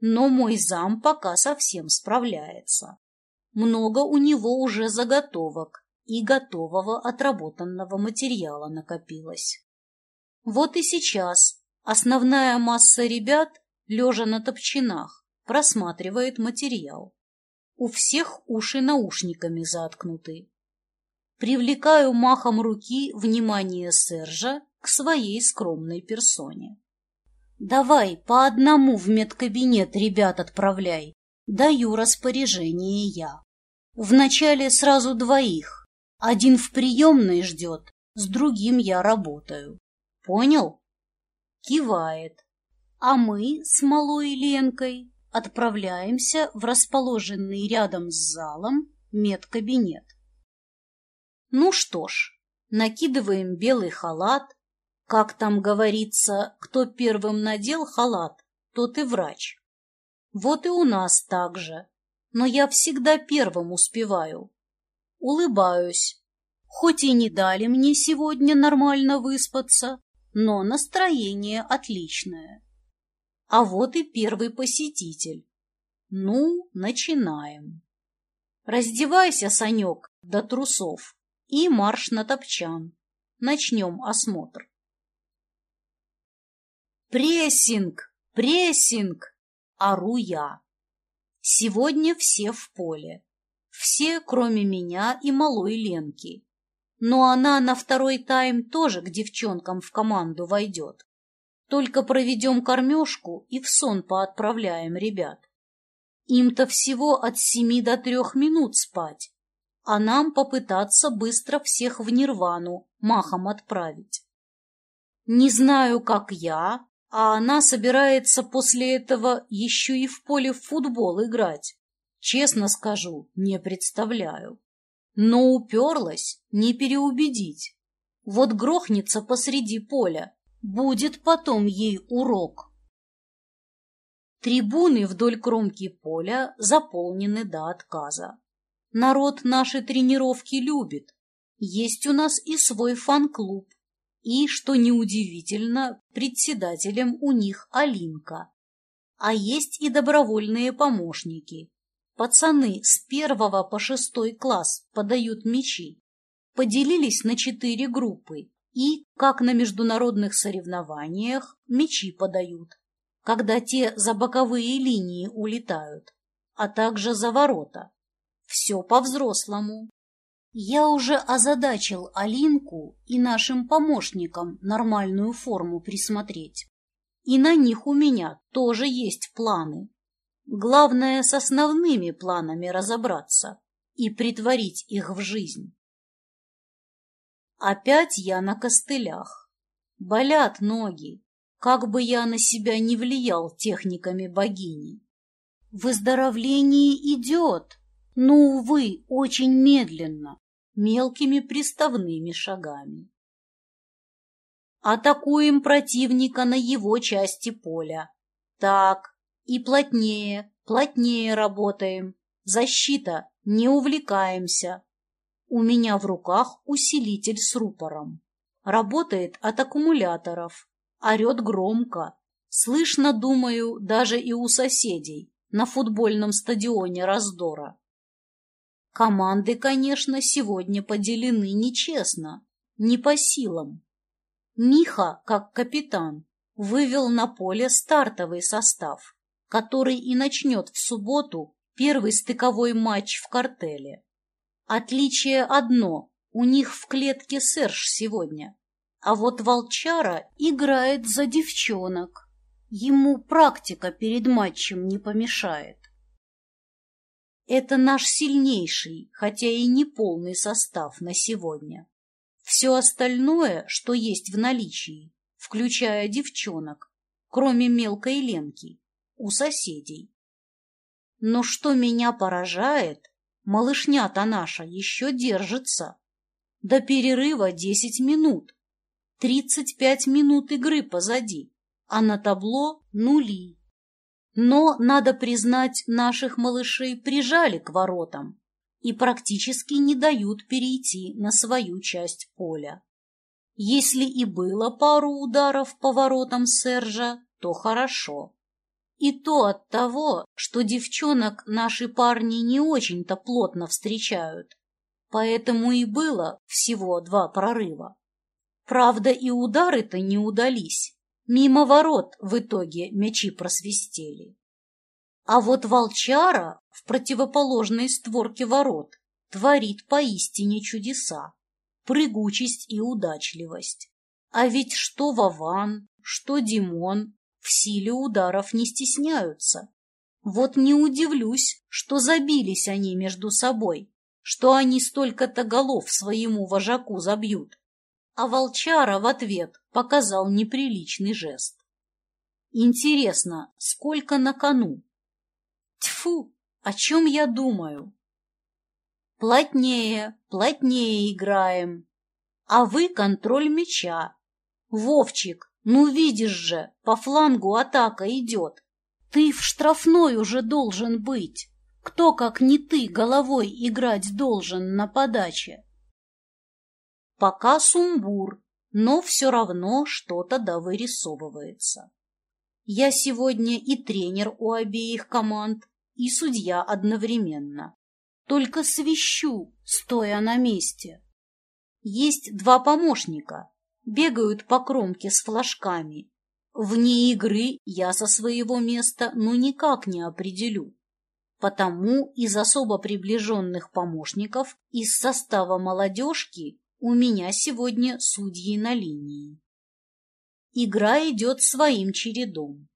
Но мой зам пока совсем справляется. Много у него уже заготовок и готового отработанного материала накопилось. Вот и сейчас основная масса ребят, лежа на топчинах, просматривает материал. У всех уши наушниками заткнуты. Привлекаю махом руки внимание Сержа к своей скромной персоне. «Давай по одному в медкабинет ребят отправляй. Даю распоряжение я. Вначале сразу двоих. Один в приемной ждет, с другим я работаю. Понял?» Кивает. А мы с малой Ленкой отправляемся в расположенный рядом с залом медкабинет. Ну что ж, накидываем белый халат. Как там говорится, кто первым надел халат, тот и врач. Вот и у нас так же. Но я всегда первым успеваю. Улыбаюсь. Хоть и не дали мне сегодня нормально выспаться, но настроение отличное. А вот и первый посетитель. Ну, начинаем. Раздевайся, Санек, до трусов, и марш на топчан. Начнем осмотр. Прессинг! Прессинг! Ору я. Сегодня все в поле. Все, кроме меня и малой Ленки. но она на второй тайм тоже к девчонкам в команду войдет. Только проведем кормежку и в сон поотправляем ребят. Им-то всего от семи до трех минут спать, а нам попытаться быстро всех в нирвану махом отправить. Не знаю, как я, а она собирается после этого еще и в поле в футбол играть. Честно скажу, не представляю. Но уперлась, не переубедить. Вот грохнется посреди поля, будет потом ей урок. Трибуны вдоль кромки поля заполнены до отказа. Народ наши тренировки любит. Есть у нас и свой фан-клуб. И, что неудивительно, председателем у них Алинка. А есть и добровольные помощники. Пацаны с первого по шестой класс подают мячи. Поделились на четыре группы и, как на международных соревнованиях, мячи подают, когда те за боковые линии улетают, а также за ворота. Все по-взрослому. Я уже озадачил Алинку и нашим помощникам нормальную форму присмотреть. И на них у меня тоже есть планы. Главное, с основными планами разобраться и притворить их в жизнь. Опять я на костылях. Болят ноги, как бы я на себя не влиял техниками богини. Выздоровление идет, но, увы, очень медленно мелкими приставными шагами. Атакуем противника на его части поля. Так, и плотнее, плотнее работаем. Защита, не увлекаемся. У меня в руках усилитель с рупором. Работает от аккумуляторов. Орет громко. Слышно, думаю, даже и у соседей на футбольном стадионе раздора. Команды, конечно, сегодня поделены нечестно, не по силам. Миха, как капитан, вывел на поле стартовый состав, который и начнет в субботу первый стыковой матч в картеле. Отличие одно – у них в клетке Серж сегодня, а вот Волчара играет за девчонок. Ему практика перед матчем не помешает. Это наш сильнейший, хотя и не полный состав на сегодня. Все остальное, что есть в наличии, включая девчонок, кроме мелкой Ленки, у соседей. Но что меня поражает, малышня-то наша еще держится. До перерыва десять минут. Тридцать пять минут игры позади, а на табло нули. Но, надо признать, наших малышей прижали к воротам и практически не дают перейти на свою часть поля. Если и было пару ударов по воротам Сержа, то хорошо. И то от того, что девчонок наши парни не очень-то плотно встречают. Поэтому и было всего два прорыва. Правда, и удары-то не удались. Мимо ворот в итоге мячи просвистели. А вот волчара в противоположной створке ворот творит поистине чудеса, прыгучесть и удачливость. А ведь что Вован, что Димон в силе ударов не стесняются. Вот не удивлюсь, что забились они между собой, что они столько-то голов своему вожаку забьют а волчара в ответ показал неприличный жест. Интересно, сколько на кону? Тьфу, о чем я думаю? Плотнее, плотнее играем. А вы контроль мяча. Вовчик, ну видишь же, по флангу атака идет. Ты в штрафной уже должен быть. Кто, как не ты, головой играть должен на подаче? Пока сумбур, но все равно что-то да вырисовывается. Я сегодня и тренер у обеих команд, и судья одновременно. Только свищу, стоя на месте. Есть два помощника, бегают по кромке с флажками. Вне игры я со своего места ну никак не определю. Потому из особо приближенных помощников из состава молодежки У меня сегодня судьи на линии. Игра идет своим чередом.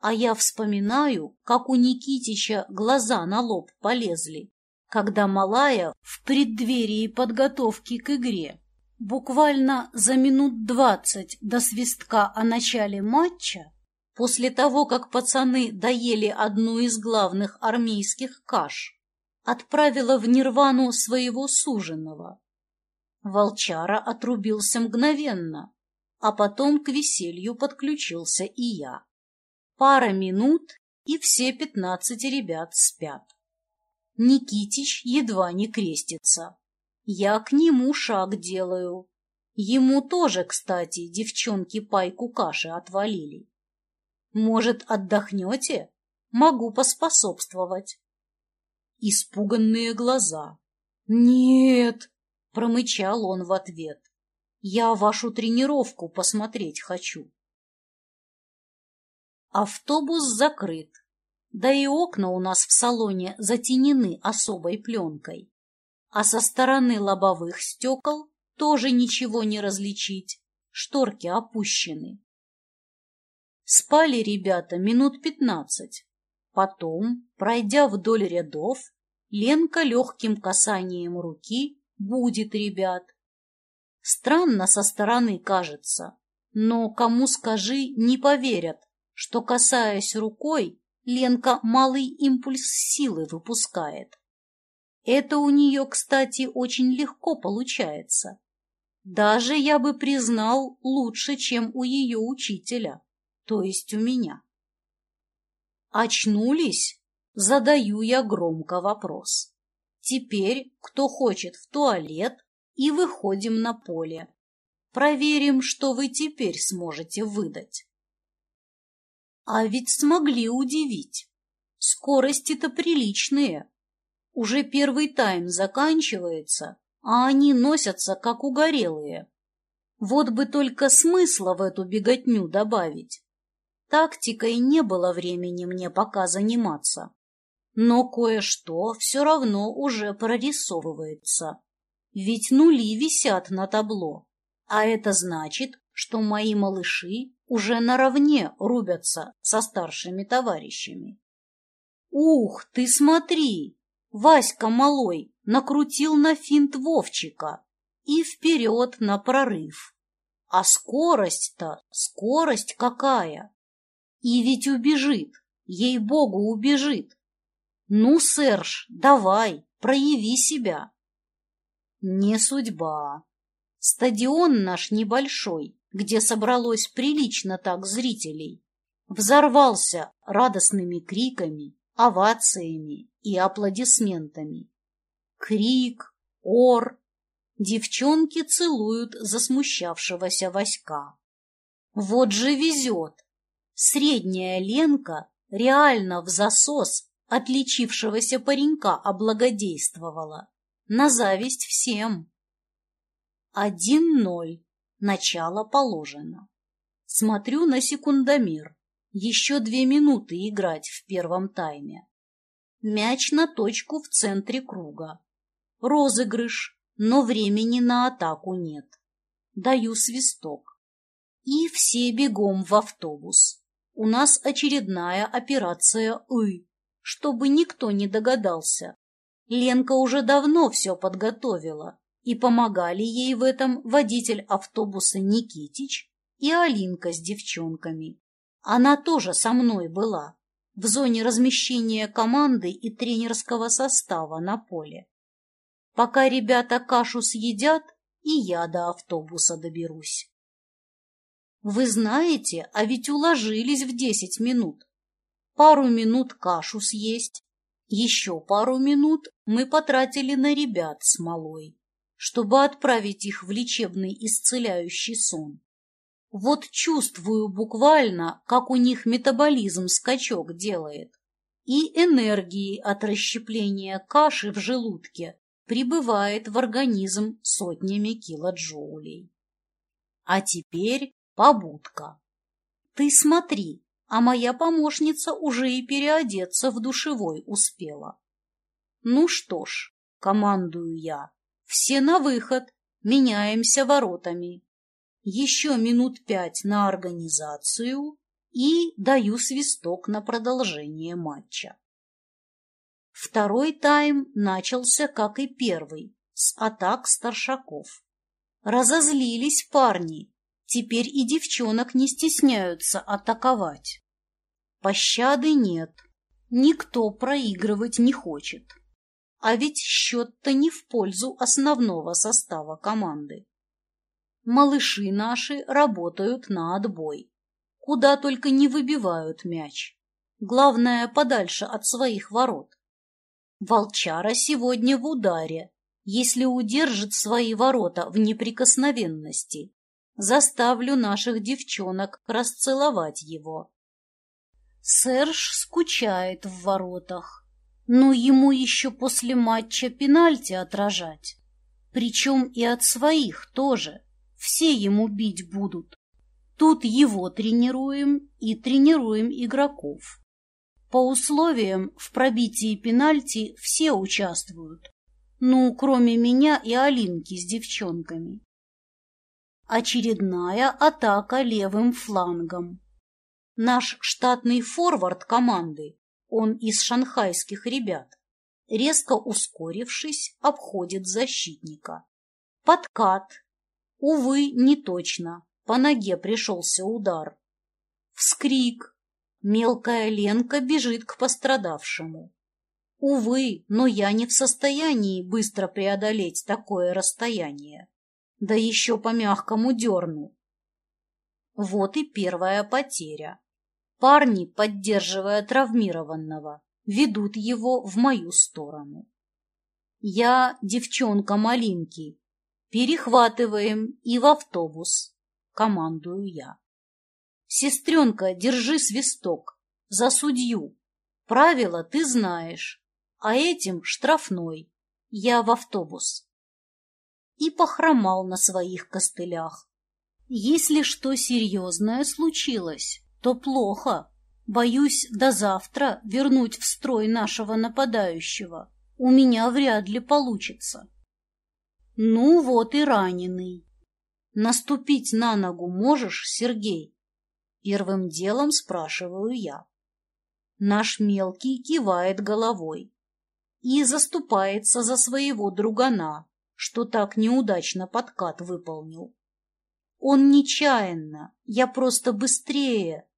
А я вспоминаю, как у Никитича глаза на лоб полезли, когда Малая в преддверии подготовки к игре буквально за минут двадцать до свистка о начале матча, после того, как пацаны доели одну из главных армейских каш, отправила в нирвану своего суженого. Волчара отрубился мгновенно, а потом к веселью подключился и я. Пара минут, и все пятнадцать ребят спят. Никитич едва не крестится. Я к нему шаг делаю. Ему тоже, кстати, девчонки пайку каши отвалили. Может, отдохнете? Могу поспособствовать. Испуганные глаза. Нет, промычал он в ответ. Я вашу тренировку посмотреть хочу. Автобус закрыт, да и окна у нас в салоне затенены особой пленкой. А со стороны лобовых стекол тоже ничего не различить, шторки опущены. Спали ребята минут пятнадцать. Потом, пройдя вдоль рядов, Ленка легким касанием руки будет ребят. Странно со стороны кажется, но кому скажи, не поверят, что, касаясь рукой, Ленка малый импульс силы выпускает. Это у нее, кстати, очень легко получается. Даже, я бы признал, лучше, чем у ее учителя, то есть у меня. Очнулись? Задаю я громко вопрос. Теперь, кто хочет в туалет, и выходим на поле. Проверим, что вы теперь сможете выдать. А ведь смогли удивить. Скорости-то приличные. Уже первый тайм заканчивается, а они носятся, как угорелые. Вот бы только смысла в эту беготню добавить. Тактикой не было времени мне пока заниматься. Но кое-что все равно уже прорисовывается. Ведь нули висят на табло, а это значит, что мои малыши уже наравне рубятся со старшими товарищами. Ух, ты смотри! Васька малой накрутил на финт Вовчика и вперед на прорыв. А скорость-то, скорость какая! И ведь убежит, ей-богу, убежит. Ну, Серж, давай, прояви себя. Не судьба. Стадион наш небольшой, где собралось прилично так зрителей, взорвался радостными криками, овациями и аплодисментами. Крик, ор, девчонки целуют засмущавшегося Васька. Вот же везет! Средняя Ленка реально в засос отличившегося паренька облагодействовала. На зависть всем. Один ноль. Начало положено. Смотрю на секундомер. Еще две минуты играть в первом тайме. Мяч на точку в центре круга. Розыгрыш, но времени на атаку нет. Даю свисток. И все бегом в автобус. У нас очередная операция «Ы», чтобы никто не догадался, Ленка уже давно все подготовила, и помогали ей в этом водитель автобуса Никитич и Алинка с девчонками. Она тоже со мной была, в зоне размещения команды и тренерского состава на поле. Пока ребята кашу съедят, и я до автобуса доберусь. Вы знаете, а ведь уложились в десять минут. Пару минут кашу съесть, еще пару минут мы потратили на ребят с малой, чтобы отправить их в лечебный исцеляющий сон. Вот чувствую буквально, как у них метаболизм скачок делает, и энергии от расщепления каши в желудке прибывает в организм сотнями килоджоулей. А теперь побудка. Ты смотри, а моя помощница уже и переодеться в душевой успела. Ну что ж, командую я, все на выход, меняемся воротами. Еще минут пять на организацию и даю свисток на продолжение матча. Второй тайм начался, как и первый, с атак старшаков. Разозлились парни, теперь и девчонок не стесняются атаковать. Пощады нет, никто проигрывать не хочет. А ведь счет-то не в пользу основного состава команды. Малыши наши работают на отбой. Куда только не выбивают мяч. Главное, подальше от своих ворот. Волчара сегодня в ударе, если удержит свои ворота в неприкосновенности. Заставлю наших девчонок расцеловать его. Серж скучает в воротах, но ему еще после матча пенальти отражать. Причем и от своих тоже. Все ему бить будут. Тут его тренируем и тренируем игроков. По условиям в пробитии пенальти все участвуют. Ну, кроме меня и Алинки с девчонками. Очередная атака левым флангом. Наш штатный форвард команды, он из шанхайских ребят, резко ускорившись, обходит защитника. Подкат. Увы, не точно. По ноге пришелся удар. Вскрик. Мелкая Ленка бежит к пострадавшему. Увы, но я не в состоянии быстро преодолеть такое расстояние. Да еще по мягкому дерну. Вот и первая потеря. Парни, поддерживая травмированного, ведут его в мою сторону. Я девчонка Малинки. Перехватываем и в автобус. Командую я. Сестренка, держи свисток. За судью. Правила ты знаешь. А этим штрафной. Я в автобус. И похромал на своих костылях. Если что серьезное случилось, то плохо. Боюсь до завтра вернуть в строй нашего нападающего. У меня вряд ли получится. Ну вот и раненый. Наступить на ногу можешь, Сергей? Первым делом спрашиваю я. Наш мелкий кивает головой и заступается за своего другана, что так неудачно подкат выполнил. Он нечаянно, я просто быстрее.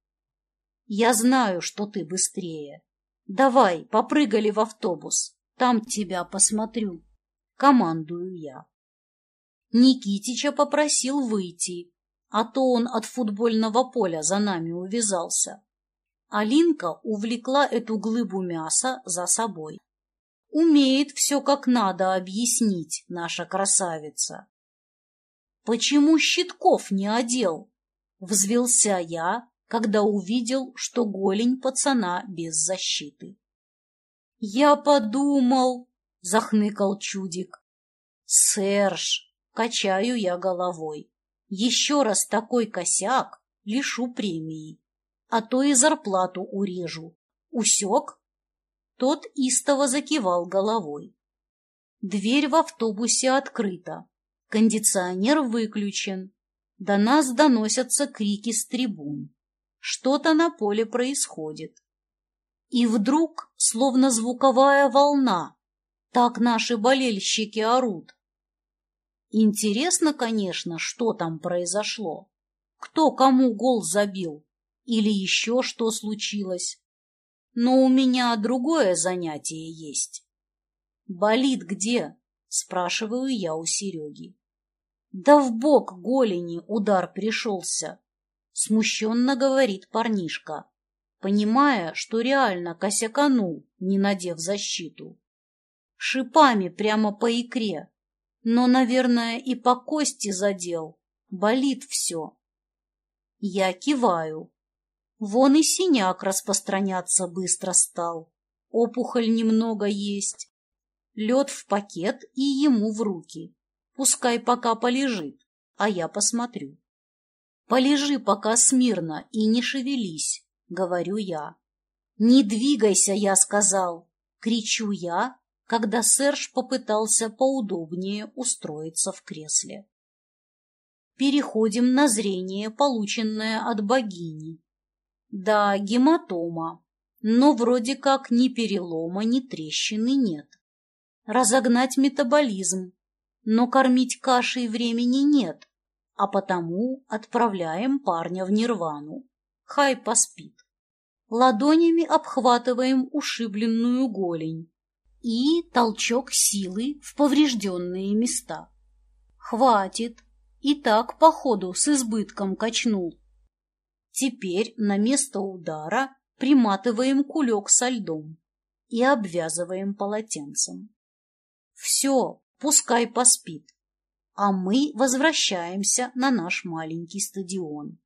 Я знаю, что ты быстрее. Давай, попрыгали в автобус, там тебя посмотрю. Командую я. Никитича попросил выйти, а то он от футбольного поля за нами увязался. Алинка увлекла эту глыбу мяса за собой. Умеет все как надо объяснить, наша красавица. «Почему щитков не одел?» — взвелся я, когда увидел, что голень пацана без защиты. «Я подумал», — захныкал чудик. «Серж!» — качаю я головой. Еще раз такой косяк лишу премии, а то и зарплату урежу. Усек? Тот истово закивал головой. Дверь в автобусе открыта, кондиционер выключен. До нас доносятся крики с трибун. Что-то на поле происходит. И вдруг, словно звуковая волна, так наши болельщики орут. Интересно, конечно, что там произошло. Кто кому гол забил или еще что случилось. Но у меня другое занятие есть. «Болит где?» — спрашиваю я у Сереги. «Да в бок голени удар пришелся», — смущенно говорит парнишка, понимая, что реально косяканул, не надев защиту. Шипами прямо по икре но, наверное, и по кости задел. Болит все. Я киваю. Вон и синяк распространяться быстро стал. Опухоль немного есть. Лед в пакет и ему в руки. Пускай пока полежит, а я посмотрю. Полежи пока смирно и не шевелись, говорю я. Не двигайся, я сказал, кричу я, когда Серж попытался поудобнее устроиться в кресле. Переходим на зрение, полученное от богини. Да, гематома, но вроде как ни перелома, ни трещины нет. Разогнать метаболизм, но кормить кашей времени нет, а потому отправляем парня в нирвану. Хай поспит. Ладонями обхватываем ушибленную голень и толчок силы в поврежденные места. Хватит, и так, походу, с избытком качнул. Теперь на место удара приматываем кулек со льдом и обвязываем полотенцем. Все, пускай поспит, а мы возвращаемся на наш маленький стадион.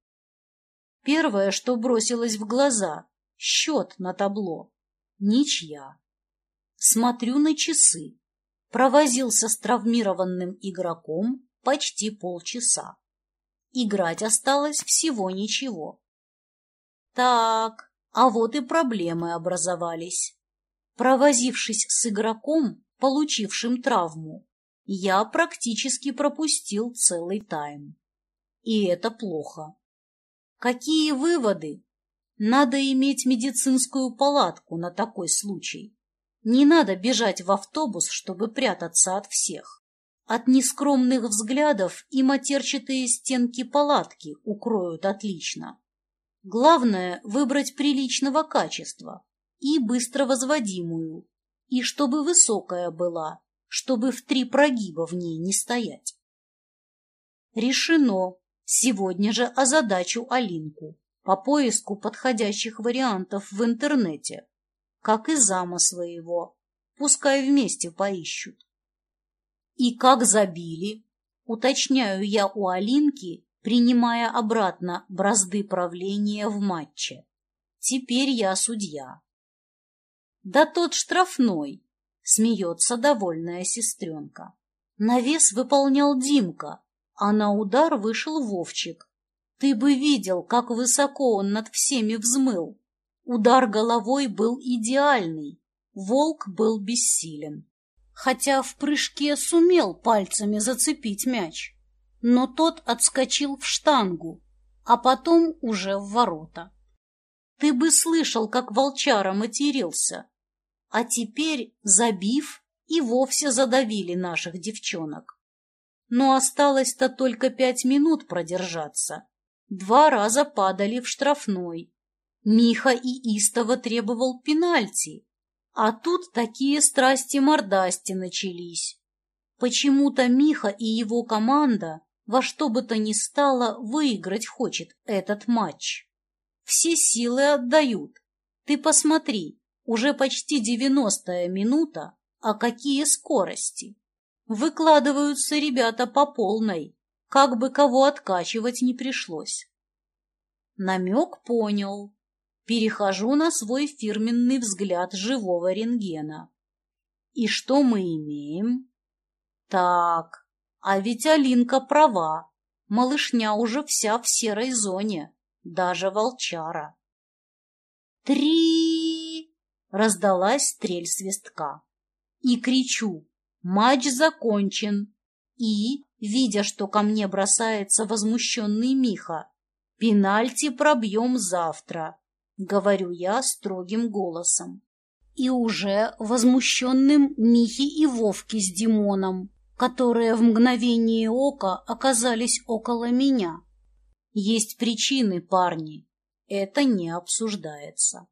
Первое, что бросилось в глаза — счет на табло. Ничья. Смотрю на часы. Провозился с травмированным игроком почти полчаса. Играть осталось всего ничего. Так, а вот и проблемы образовались. Провозившись с игроком, получившим травму, я практически пропустил целый тайм. И это плохо. Какие выводы? Надо иметь медицинскую палатку на такой случай. Не надо бежать в автобус, чтобы прятаться от всех. От нескромных взглядов и матерчатые стенки палатки укроют отлично. Главное – выбрать приличного качества и быстро возводимую, и чтобы высокая была, чтобы в три прогиба в ней не стоять. Решено. Сегодня же озадачу Алинку по поиску подходящих вариантов в интернете, как и зама своего. Пускай вместе поищут. И как забили, уточняю я у Алинки, принимая обратно бразды правления в матче. Теперь я судья. Да тот штрафной, смеется довольная сестренка. Навес выполнял Димка, а на удар вышел Вовчик. Ты бы видел, как высоко он над всеми взмыл. Удар головой был идеальный, волк был бессилен хотя в прыжке сумел пальцами зацепить мяч, но тот отскочил в штангу, а потом уже в ворота. Ты бы слышал, как волчара матерился, а теперь, забив, и вовсе задавили наших девчонок. Но осталось-то только пять минут продержаться. Два раза падали в штрафной. Миха и истово требовал пенальти, а тут такие страсти-мордасти начались. Почему-то Миха и его команда во что бы то ни стало выиграть хочет этот матч. Все силы отдают. Ты посмотри, уже почти девяностая минута, а какие скорости. Выкладываются ребята по полной, как бы кого откачивать не пришлось. Намек понял, перехожу на свой фирменный взгляд живого рентгена. И что мы имеем? Так, а ведь Алинка права. Малышня уже вся в серой зоне, даже волчара. Три! Раздалась стрель свистка. И кричу. Матч закончен. И, видя, что ко мне бросается возмущенный Миха, пенальти пробьем завтра говорю я строгим голосом. И уже возмущенным Михи и Вовки с Димоном, которые в мгновение ока оказались около меня. Есть причины, парни, это не обсуждается.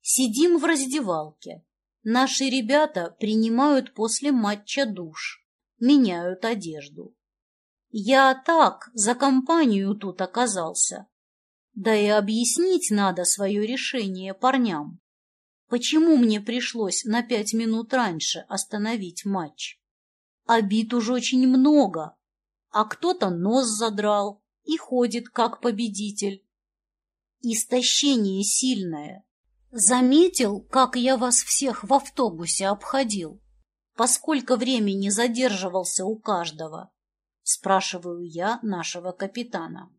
Сидим в раздевалке. Наши ребята принимают после матча душ, меняют одежду. Я так за компанию тут оказался, да и объяснить надо свое решение парням. Почему мне пришлось на пять минут раньше остановить матч? Обид уж очень много, а кто-то нос задрал и ходит как победитель. Истощение сильное. Заметил, как я вас всех в автобусе обходил? Поскольку времени задерживался у каждого? Спрашиваю я нашего капитана.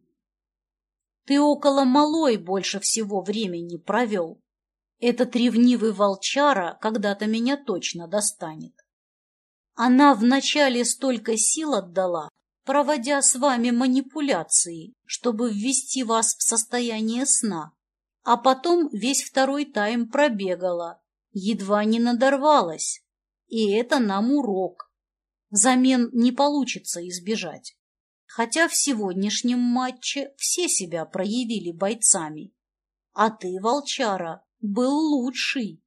Ты около малой больше всего времени провел. Этот ревнивый волчара когда-то меня точно достанет. Она вначале столько сил отдала, проводя с вами манипуляции, чтобы ввести вас в состояние сна, а потом весь второй тайм пробегала, едва не надорвалась. И это нам урок. Замен не получится избежать. Хотя в сегодняшнем матче все себя проявили бойцами. А ты, волчара, был лучший.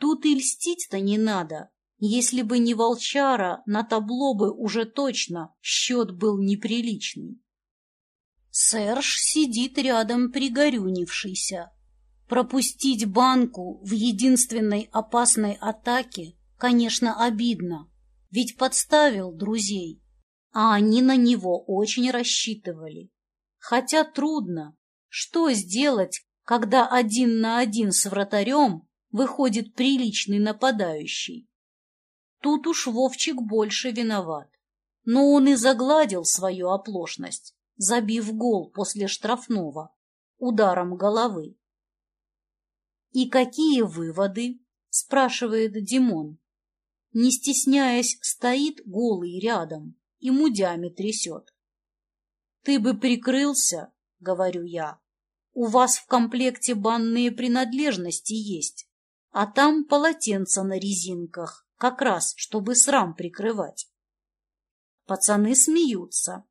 Тут и льстить-то не надо. Если бы не волчара, на табло бы уже точно счет был неприличный. Серж сидит рядом пригорюнившийся. Пропустить банку в единственной опасной атаке, конечно, обидно, ведь подставил друзей, а они на него очень рассчитывали. Хотя трудно. Что сделать, когда один на один с вратарем выходит приличный нападающий? Тут уж Вовчик больше виноват. Но он и загладил свою оплошность, забив гол после штрафного ударом головы. «И какие выводы?» – спрашивает Димон. Не стесняясь, стоит голый рядом и мудями трясет. «Ты бы прикрылся», — говорю я. «У вас в комплекте банные принадлежности есть, а там полотенца на резинках, как раз, чтобы срам прикрывать». Пацаны смеются.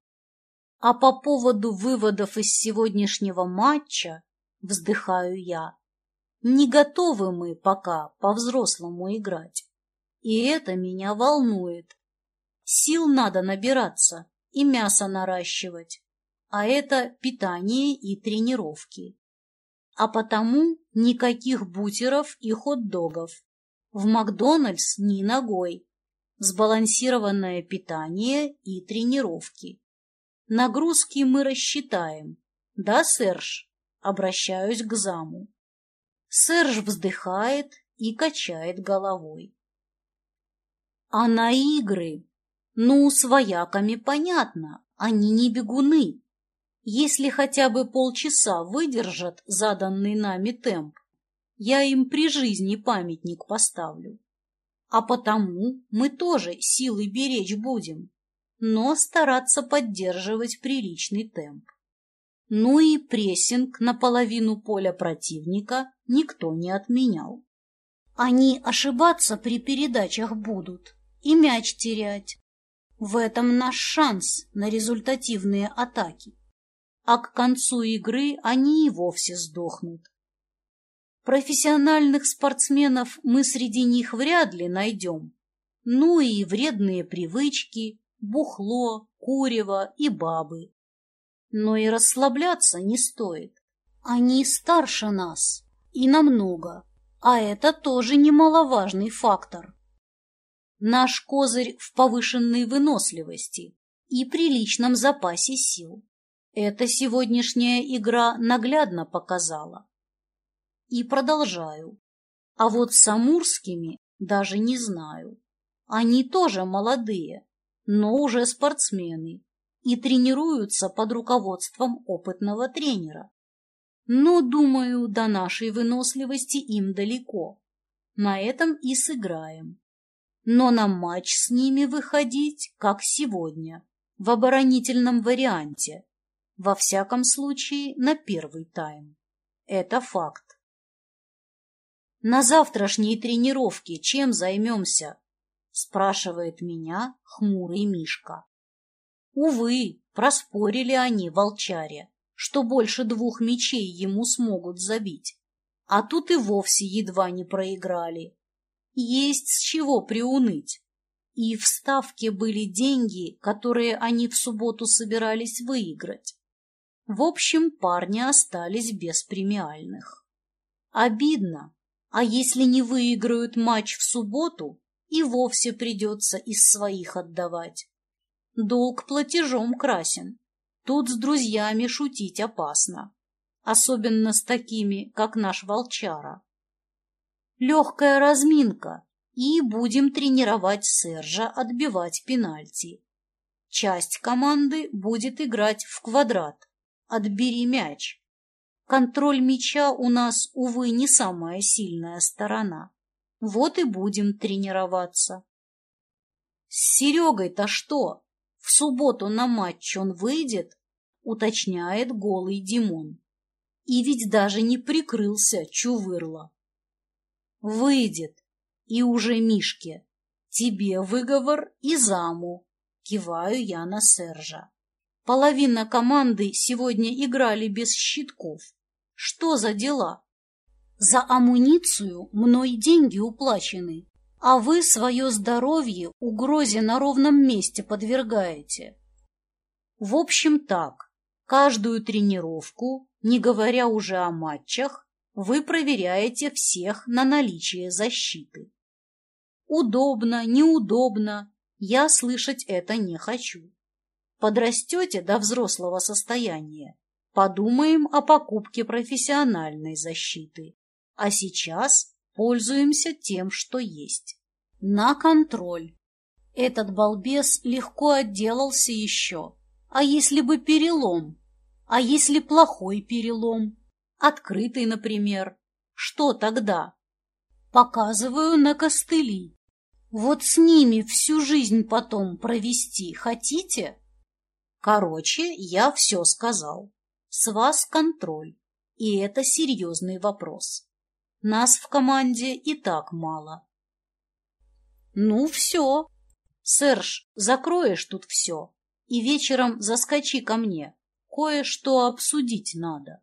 А по поводу выводов из сегодняшнего матча вздыхаю я. Не готовы мы пока по-взрослому играть. И это меня волнует. Сил надо набираться и мясо наращивать. А это питание и тренировки. А потому никаких бутеров и хот-догов. В Макдональдс ни ногой. Сбалансированное питание и тренировки. Нагрузки мы рассчитаем. Да, Серж? Обращаюсь к заму. Серж вздыхает и качает головой. А на игры? Ну, с вояками понятно, они не бегуны. Если хотя бы полчаса выдержат заданный нами темп, я им при жизни памятник поставлю. А потому мы тоже силы беречь будем, но стараться поддерживать приличный темп. Ну и прессинг на половину поля противника никто не отменял. Они ошибаться при передачах будут и мяч терять. В этом наш шанс на результативные атаки. А к концу игры они и вовсе сдохнут. Профессиональных спортсменов мы среди них вряд ли найдем. Ну и вредные привычки, бухло, курево и бабы. Но и расслабляться не стоит. Они старше нас и намного, а это тоже немаловажный фактор. Наш козырь в повышенной выносливости и приличном запасе сил. Это сегодняшняя игра наглядно показала. И продолжаю. А вот с амурскими даже не знаю. Они тоже молодые, но уже спортсмены и тренируются под руководством опытного тренера. Но, думаю, до нашей выносливости им далеко. На этом и сыграем. Но на матч с ними выходить, как сегодня, в оборонительном варианте. Во всяком случае, на первый тайм. Это факт. На завтрашней тренировке чем займемся? Спрашивает меня хмурый Мишка. Увы, проспорили они волчаре, что больше двух мечей ему смогут забить. А тут и вовсе едва не проиграли. Есть с чего приуныть. И в ставке были деньги, которые они в субботу собирались выиграть. В общем, парни остались без премиальных. Обидно. А если не выиграют матч в субботу, и вовсе придется из своих отдавать. Долг платежом красен. Тут с друзьями шутить опасно. Особенно с такими, как наш волчара. Легкая разминка, и будем тренировать Сержа отбивать пенальти. Часть команды будет играть в квадрат. Отбери мяч. Контроль мяча у нас, увы, не самая сильная сторона. Вот и будем тренироваться. С Серегой-то что? В субботу на матч он выйдет? Уточняет голый Димон. И ведь даже не прикрылся чувырла. Выйдет. И уже Мишке. Тебе выговор и заму. Киваю я на Сержа. Половина команды сегодня играли без щитков. Что за дела? За амуницию мной деньги уплачены, а вы свое здоровье угрозе на ровном месте подвергаете. В общем так, каждую тренировку, не говоря уже о матчах, вы проверяете всех на наличие защиты. Удобно, неудобно, я слышать это не хочу. Подрастете до взрослого состояния, подумаем о покупке профессиональной защиты. А сейчас пользуемся тем, что есть. На контроль. Этот балбес легко отделался еще. А если бы перелом? А если плохой перелом? Открытый, например. Что тогда? Показываю на костыли. Вот с ними всю жизнь потом провести хотите? Короче, я все сказал. С вас контроль. И это серьезный вопрос. Нас в команде и так мало. Ну, все. Серж, закроешь тут все. И вечером заскочи ко мне. Кое-что обсудить надо.